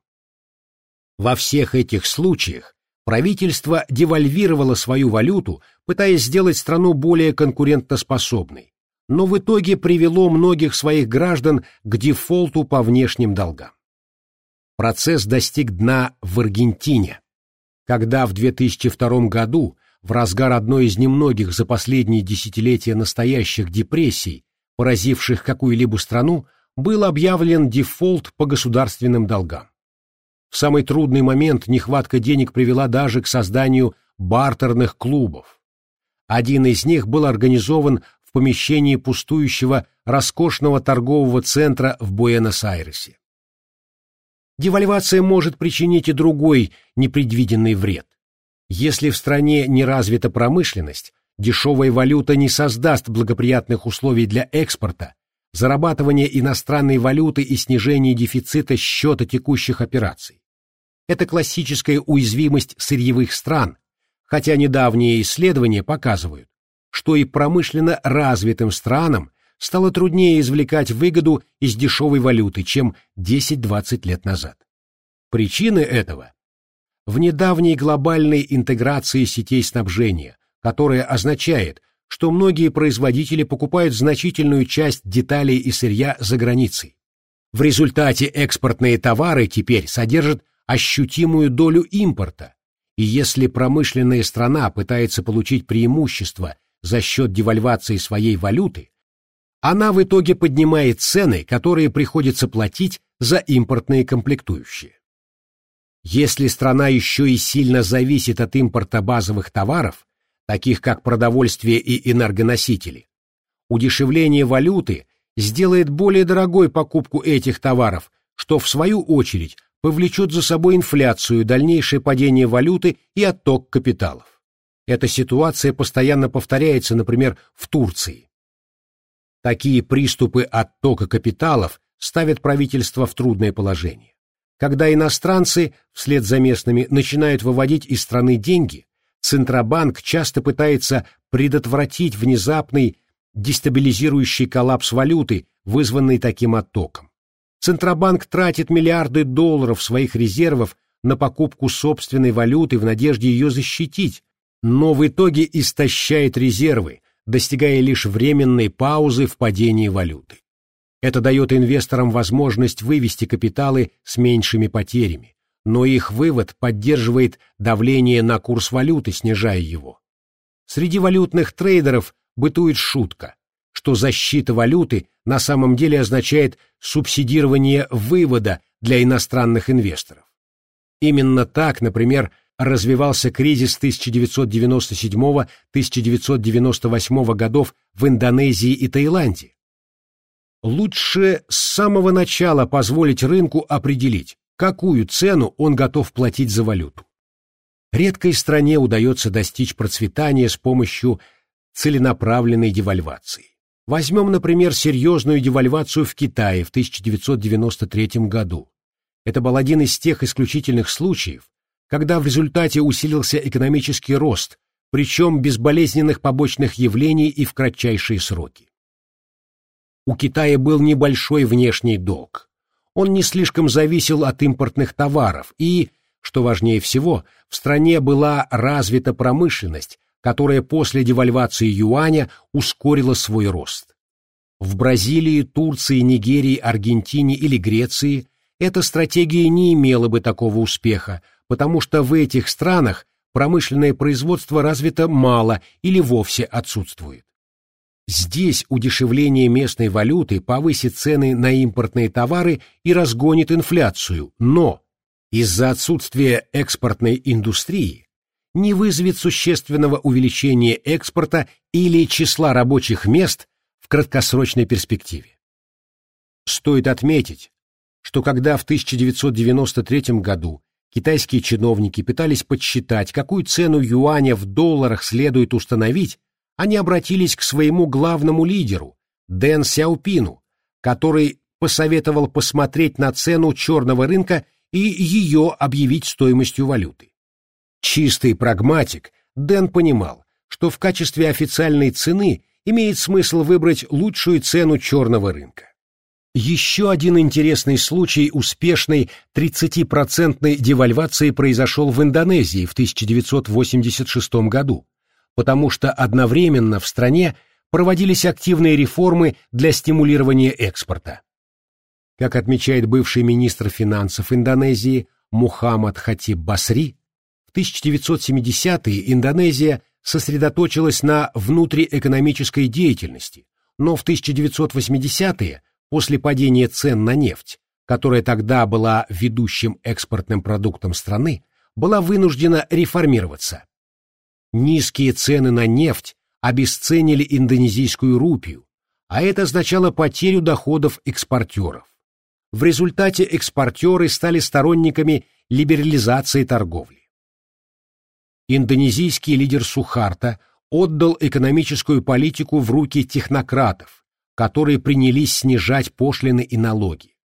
Во всех этих случаях правительство девальвировало свою валюту, пытаясь сделать страну более конкурентоспособной, но в итоге привело многих своих граждан к дефолту по внешним долгам процесс достиг дна в Аргентине, когда в 2002 году, в разгар одной из немногих за последние десятилетия настоящих депрессий, поразивших какую-либо страну, был объявлен дефолт по государственным долгам. В самый трудный момент нехватка денег привела даже к созданию бартерных клубов. Один из них был организован в помещении пустующего роскошного торгового центра в Буэнос-Айресе девальвация может причинить и другой непредвиденный вред. Если в стране не развита промышленность, дешевая валюта не создаст благоприятных условий для экспорта, зарабатывания иностранной валюты и снижения дефицита счета текущих операций. Это классическая уязвимость сырьевых стран, хотя недавние исследования показывают, что и промышленно развитым странам стало труднее извлекать выгоду из дешевой валюты, чем 10-20 лет назад. Причины этого в недавней глобальной интеграции сетей снабжения, которая означает, что многие производители покупают значительную часть деталей и сырья за границей. В результате экспортные товары теперь содержат ощутимую долю импорта, и если промышленная страна пытается получить преимущество за счет девальвации своей валюты, она в итоге поднимает цены, которые приходится платить за импортные комплектующие. Если страна еще и сильно зависит от импорта базовых товаров, таких как продовольствие и энергоносители, удешевление валюты сделает более дорогой покупку этих товаров, что в свою очередь повлечет за собой инфляцию, дальнейшее падение валюты и отток капиталов. Эта ситуация постоянно повторяется, например, в Турции. Такие приступы оттока капиталов ставят правительство в трудное положение. Когда иностранцы, вслед за местными, начинают выводить из страны деньги, Центробанк часто пытается предотвратить внезапный дестабилизирующий коллапс валюты, вызванный таким оттоком. Центробанк тратит миллиарды долларов своих резервов на покупку собственной валюты в надежде ее защитить, но в итоге истощает резервы, достигая лишь временной паузы в падении валюты. Это дает инвесторам возможность вывести капиталы с меньшими потерями, но их вывод поддерживает давление на курс валюты, снижая его. Среди валютных трейдеров бытует шутка, что защита валюты на самом деле означает субсидирование вывода для иностранных инвесторов. Именно так, например, развивался кризис 1997-1998 годов в Индонезии и Таиланде. Лучше с самого начала позволить рынку определить, какую цену он готов платить за валюту. Редкой стране удается достичь процветания с помощью целенаправленной девальвации. Возьмем, например, серьезную девальвацию в Китае в 1993 году. Это был один из тех исключительных случаев, когда в результате усилился экономический рост, причем без болезненных побочных явлений и в кратчайшие сроки. у Китая был небольшой внешний долг. Он не слишком зависел от импортных товаров и, что важнее всего, в стране была развита промышленность, которая после девальвации юаня ускорила свой рост. В Бразилии, Турции, Нигерии, Аргентине или Греции эта стратегия не имела бы такого успеха, потому что в этих странах промышленное производство развито мало или вовсе отсутствует. Здесь удешевление местной валюты повысит цены на импортные товары и разгонит инфляцию, но из-за отсутствия экспортной индустрии не вызовет существенного увеличения экспорта или числа рабочих мест в краткосрочной перспективе. Стоит отметить, что когда в 1993 году китайские чиновники пытались подсчитать, какую цену юаня в долларах следует установить, они обратились к своему главному лидеру, Дэн Сяопину, который посоветовал посмотреть на цену черного рынка и ее объявить стоимостью валюты. Чистый прагматик, Дэн понимал, что в качестве официальной цены имеет смысл выбрать лучшую цену черного рынка. Еще один интересный случай успешной 30-процентной девальвации произошел в Индонезии в 1986 году, потому что одновременно в стране проводились активные реформы для стимулирования экспорта. Как отмечает бывший министр финансов Индонезии Мухаммад Хатиб Басри, в 1970-е Индонезия сосредоточилась на внутриэкономической деятельности, но в 1980-е, после падения цен на нефть, которая тогда была ведущим экспортным продуктом страны, была вынуждена реформироваться. Низкие цены на нефть обесценили индонезийскую рупию, а это означало потерю доходов экспортеров. В результате экспортеры стали сторонниками либерализации торговли. Индонезийский лидер Сухарта отдал экономическую политику в руки технократов, которые принялись снижать пошлины и налоги.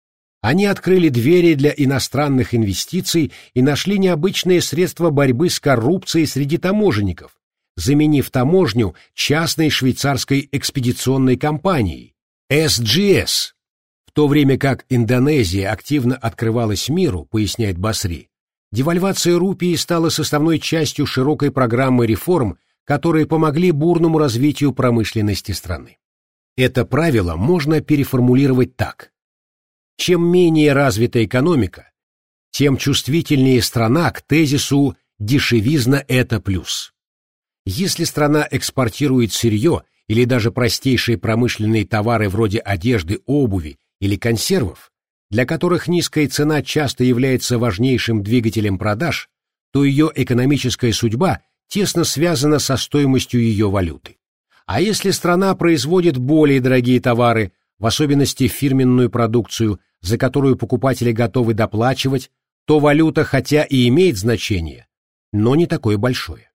Они открыли двери для иностранных инвестиций и нашли необычные средства борьбы с коррупцией среди таможенников, заменив таможню частной швейцарской экспедиционной компанией SGS. В то время как Индонезия активно открывалась миру, поясняет Басри, девальвация рупии стала составной частью широкой программы реформ, которые помогли бурному развитию промышленности страны. Это правило можно переформулировать так. Чем менее развита экономика, тем чувствительнее страна к тезису «дешевизна – это плюс». Если страна экспортирует сырье или даже простейшие промышленные товары вроде одежды, обуви или консервов, для которых низкая цена часто является важнейшим двигателем продаж, то ее экономическая судьба тесно связана со стоимостью ее валюты. А если страна производит более дорогие товары, в особенности фирменную продукцию, за которую покупатели готовы доплачивать, то валюта хотя и имеет значение, но не такое большое.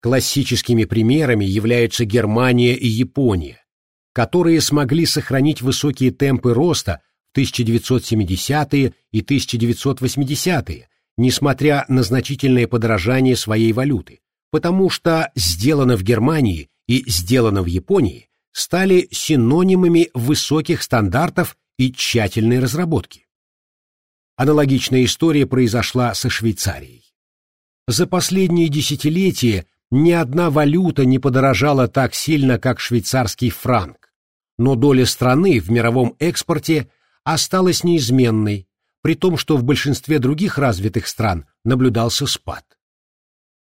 Классическими примерами являются Германия и Япония, которые смогли сохранить высокие темпы роста в 1970-е и 1980-е, несмотря на значительное подорожание своей валюты, потому что сделано в Германии и сделано в Японии стали синонимами высоких стандартов и тщательной разработки. Аналогичная история произошла со Швейцарией. За последние десятилетия ни одна валюта не подорожала так сильно, как швейцарский франк, но доля страны в мировом экспорте осталась неизменной, при том, что в большинстве других развитых стран наблюдался спад.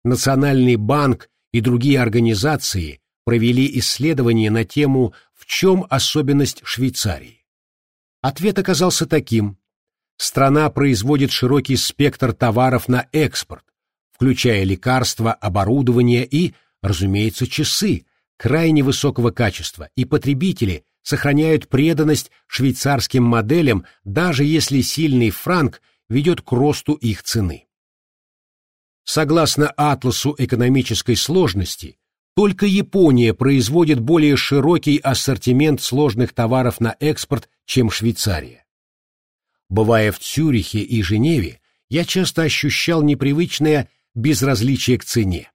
Национальный банк и другие организации провели исследование на тему «В чем особенность Швейцарии?». Ответ оказался таким. Страна производит широкий спектр товаров на экспорт, включая лекарства, оборудование и, разумеется, часы, крайне высокого качества, и потребители сохраняют преданность швейцарским моделям, даже если сильный франк ведет к росту их цены. Согласно атласу экономической сложности, только Япония производит более широкий ассортимент сложных товаров на экспорт, чем Швейцария. Бывая в Цюрихе и Женеве, я часто ощущал непривычное безразличие к цене.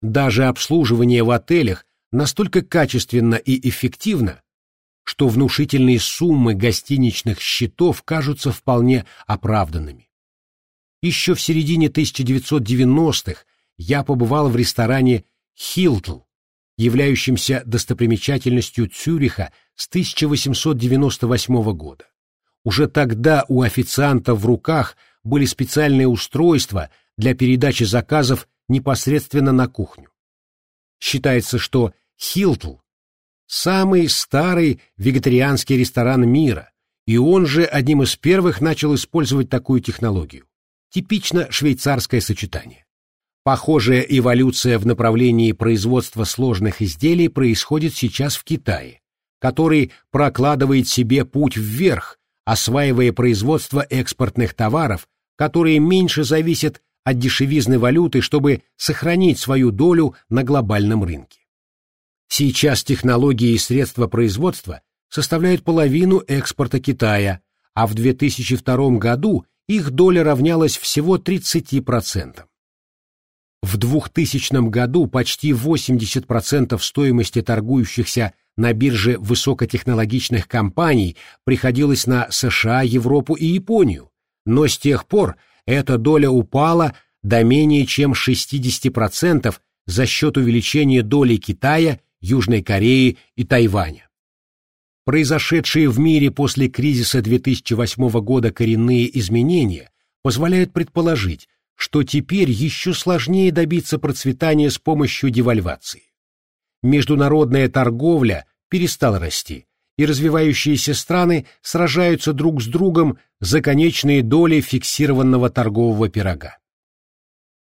Даже обслуживание в отелях настолько качественно и эффективно, что внушительные суммы гостиничных счетов кажутся вполне оправданными. Еще в середине 1990-х я побывал в ресторане «Хилтл», являющемся достопримечательностью Цюриха с 1898 года. Уже тогда у официанта в руках были специальные устройства для передачи заказов непосредственно на кухню. Считается, что Хилтл – самый старый вегетарианский ресторан мира, и он же одним из первых начал использовать такую технологию. Типично швейцарское сочетание. Похожая эволюция в направлении производства сложных изделий происходит сейчас в Китае, который прокладывает себе путь вверх, осваивая производство экспортных товаров, которые меньше зависят от дешевизны валюты, чтобы сохранить свою долю на глобальном рынке. Сейчас технологии и средства производства составляют половину экспорта Китая, а в 2002 году их доля равнялась всего 30%. В 2000 году почти 80% стоимости торгующихся на бирже высокотехнологичных компаний приходилось на США, Европу и Японию, но с тех пор эта доля упала до менее чем 60% за счет увеличения доли Китая, Южной Кореи и Тайваня. Произошедшие в мире после кризиса 2008 года коренные изменения позволяют предположить, что теперь еще сложнее добиться процветания с помощью девальвации. Международная торговля перестала расти, и развивающиеся страны сражаются друг с другом за конечные доли фиксированного торгового пирога.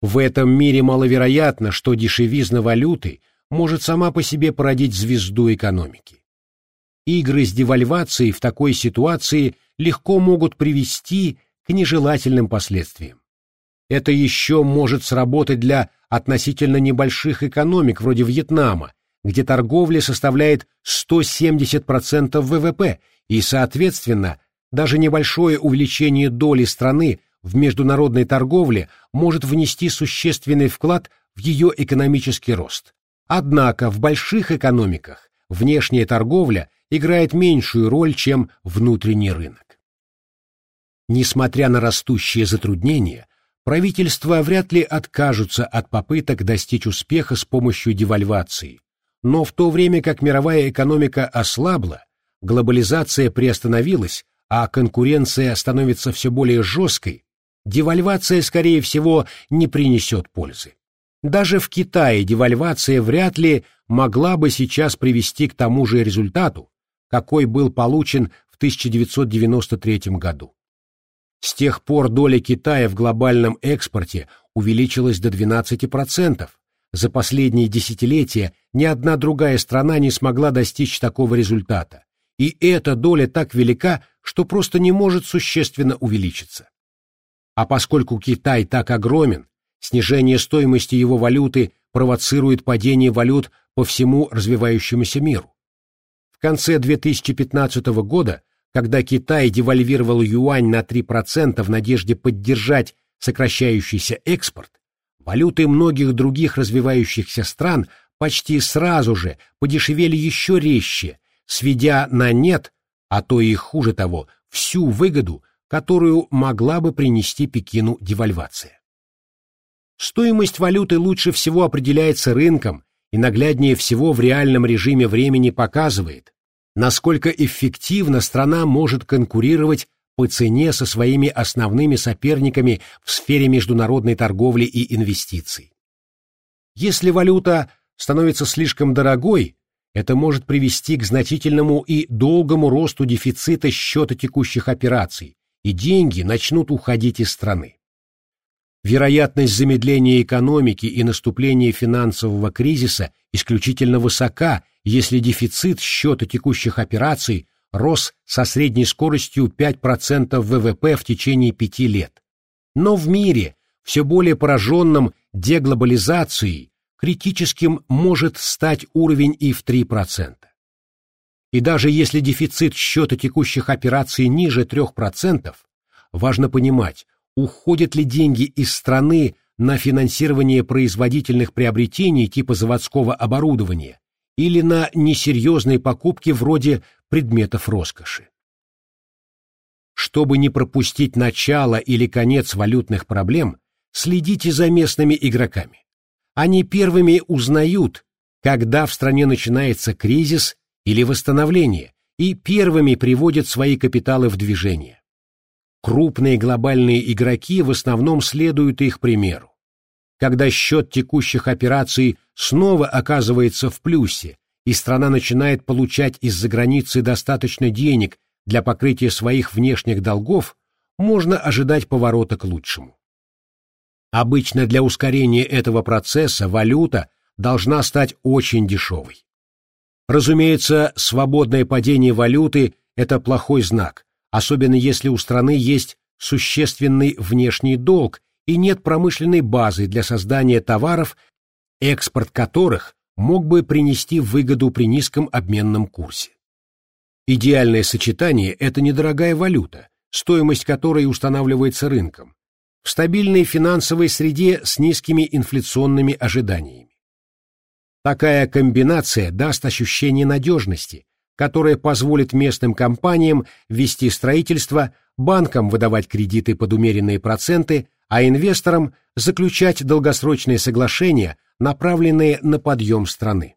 В этом мире маловероятно, что дешевизна валюты может сама по себе породить звезду экономики. Игры с девальвацией в такой ситуации легко могут привести к нежелательным последствиям. Это еще может сработать для относительно небольших экономик вроде Вьетнама, где торговля составляет 170% ВВП, и, соответственно, даже небольшое увеличение доли страны в международной торговле может внести существенный вклад в ее экономический рост. Однако в больших экономиках внешняя торговля играет меньшую роль, чем внутренний рынок. Несмотря на растущие затруднения, правительства вряд ли откажутся от попыток достичь успеха с помощью девальвации, но в то время как мировая экономика ослабла, глобализация приостановилась, а конкуренция становится все более жесткой, девальвация, скорее всего, не принесет пользы. Даже в Китае девальвация вряд ли могла бы сейчас привести к тому же результату, какой был получен в 1993 году. С тех пор доля Китая в глобальном экспорте увеличилась до 12%. За последние десятилетия ни одна другая страна не смогла достичь такого результата. И эта доля так велика, что просто не может существенно увеличиться. А поскольку Китай так огромен, снижение стоимости его валюты провоцирует падение валют по всему развивающемуся миру. В конце 2015 года когда Китай девальвировал юань на 3% в надежде поддержать сокращающийся экспорт, валюты многих других развивающихся стран почти сразу же подешевели еще резче, сведя на нет, а то и хуже того, всю выгоду, которую могла бы принести Пекину девальвация. Стоимость валюты лучше всего определяется рынком и нагляднее всего в реальном режиме времени показывает, насколько эффективно страна может конкурировать по цене со своими основными соперниками в сфере международной торговли и инвестиций. Если валюта становится слишком дорогой, это может привести к значительному и долгому росту дефицита счета текущих операций, и деньги начнут уходить из страны. Вероятность замедления экономики и наступления финансового кризиса исключительно высока, если дефицит счета текущих операций рос со средней скоростью 5% ВВП в течение пяти лет. Но в мире, все более пораженном деглобализацией, критическим может стать уровень и в 3%. И даже если дефицит счета текущих операций ниже 3%, важно понимать, уходят ли деньги из страны на финансирование производительных приобретений типа заводского оборудования или на несерьезные покупки вроде предметов роскоши. Чтобы не пропустить начало или конец валютных проблем, следите за местными игроками. Они первыми узнают, когда в стране начинается кризис или восстановление, и первыми приводят свои капиталы в движение. Крупные глобальные игроки в основном следуют их примеру. Когда счет текущих операций снова оказывается в плюсе, и страна начинает получать из-за границы достаточно денег для покрытия своих внешних долгов, можно ожидать поворота к лучшему. Обычно для ускорения этого процесса валюта должна стать очень дешевой. Разумеется, свободное падение валюты – это плохой знак, особенно если у страны есть существенный внешний долг и нет промышленной базы для создания товаров, экспорт которых мог бы принести выгоду при низком обменном курсе. Идеальное сочетание – это недорогая валюта, стоимость которой устанавливается рынком, в стабильной финансовой среде с низкими инфляционными ожиданиями. Такая комбинация даст ощущение надежности, которое позволит местным компаниям вести строительство, банкам выдавать кредиты под умеренные проценты, а инвесторам заключать долгосрочные соглашения, направленные на подъем страны.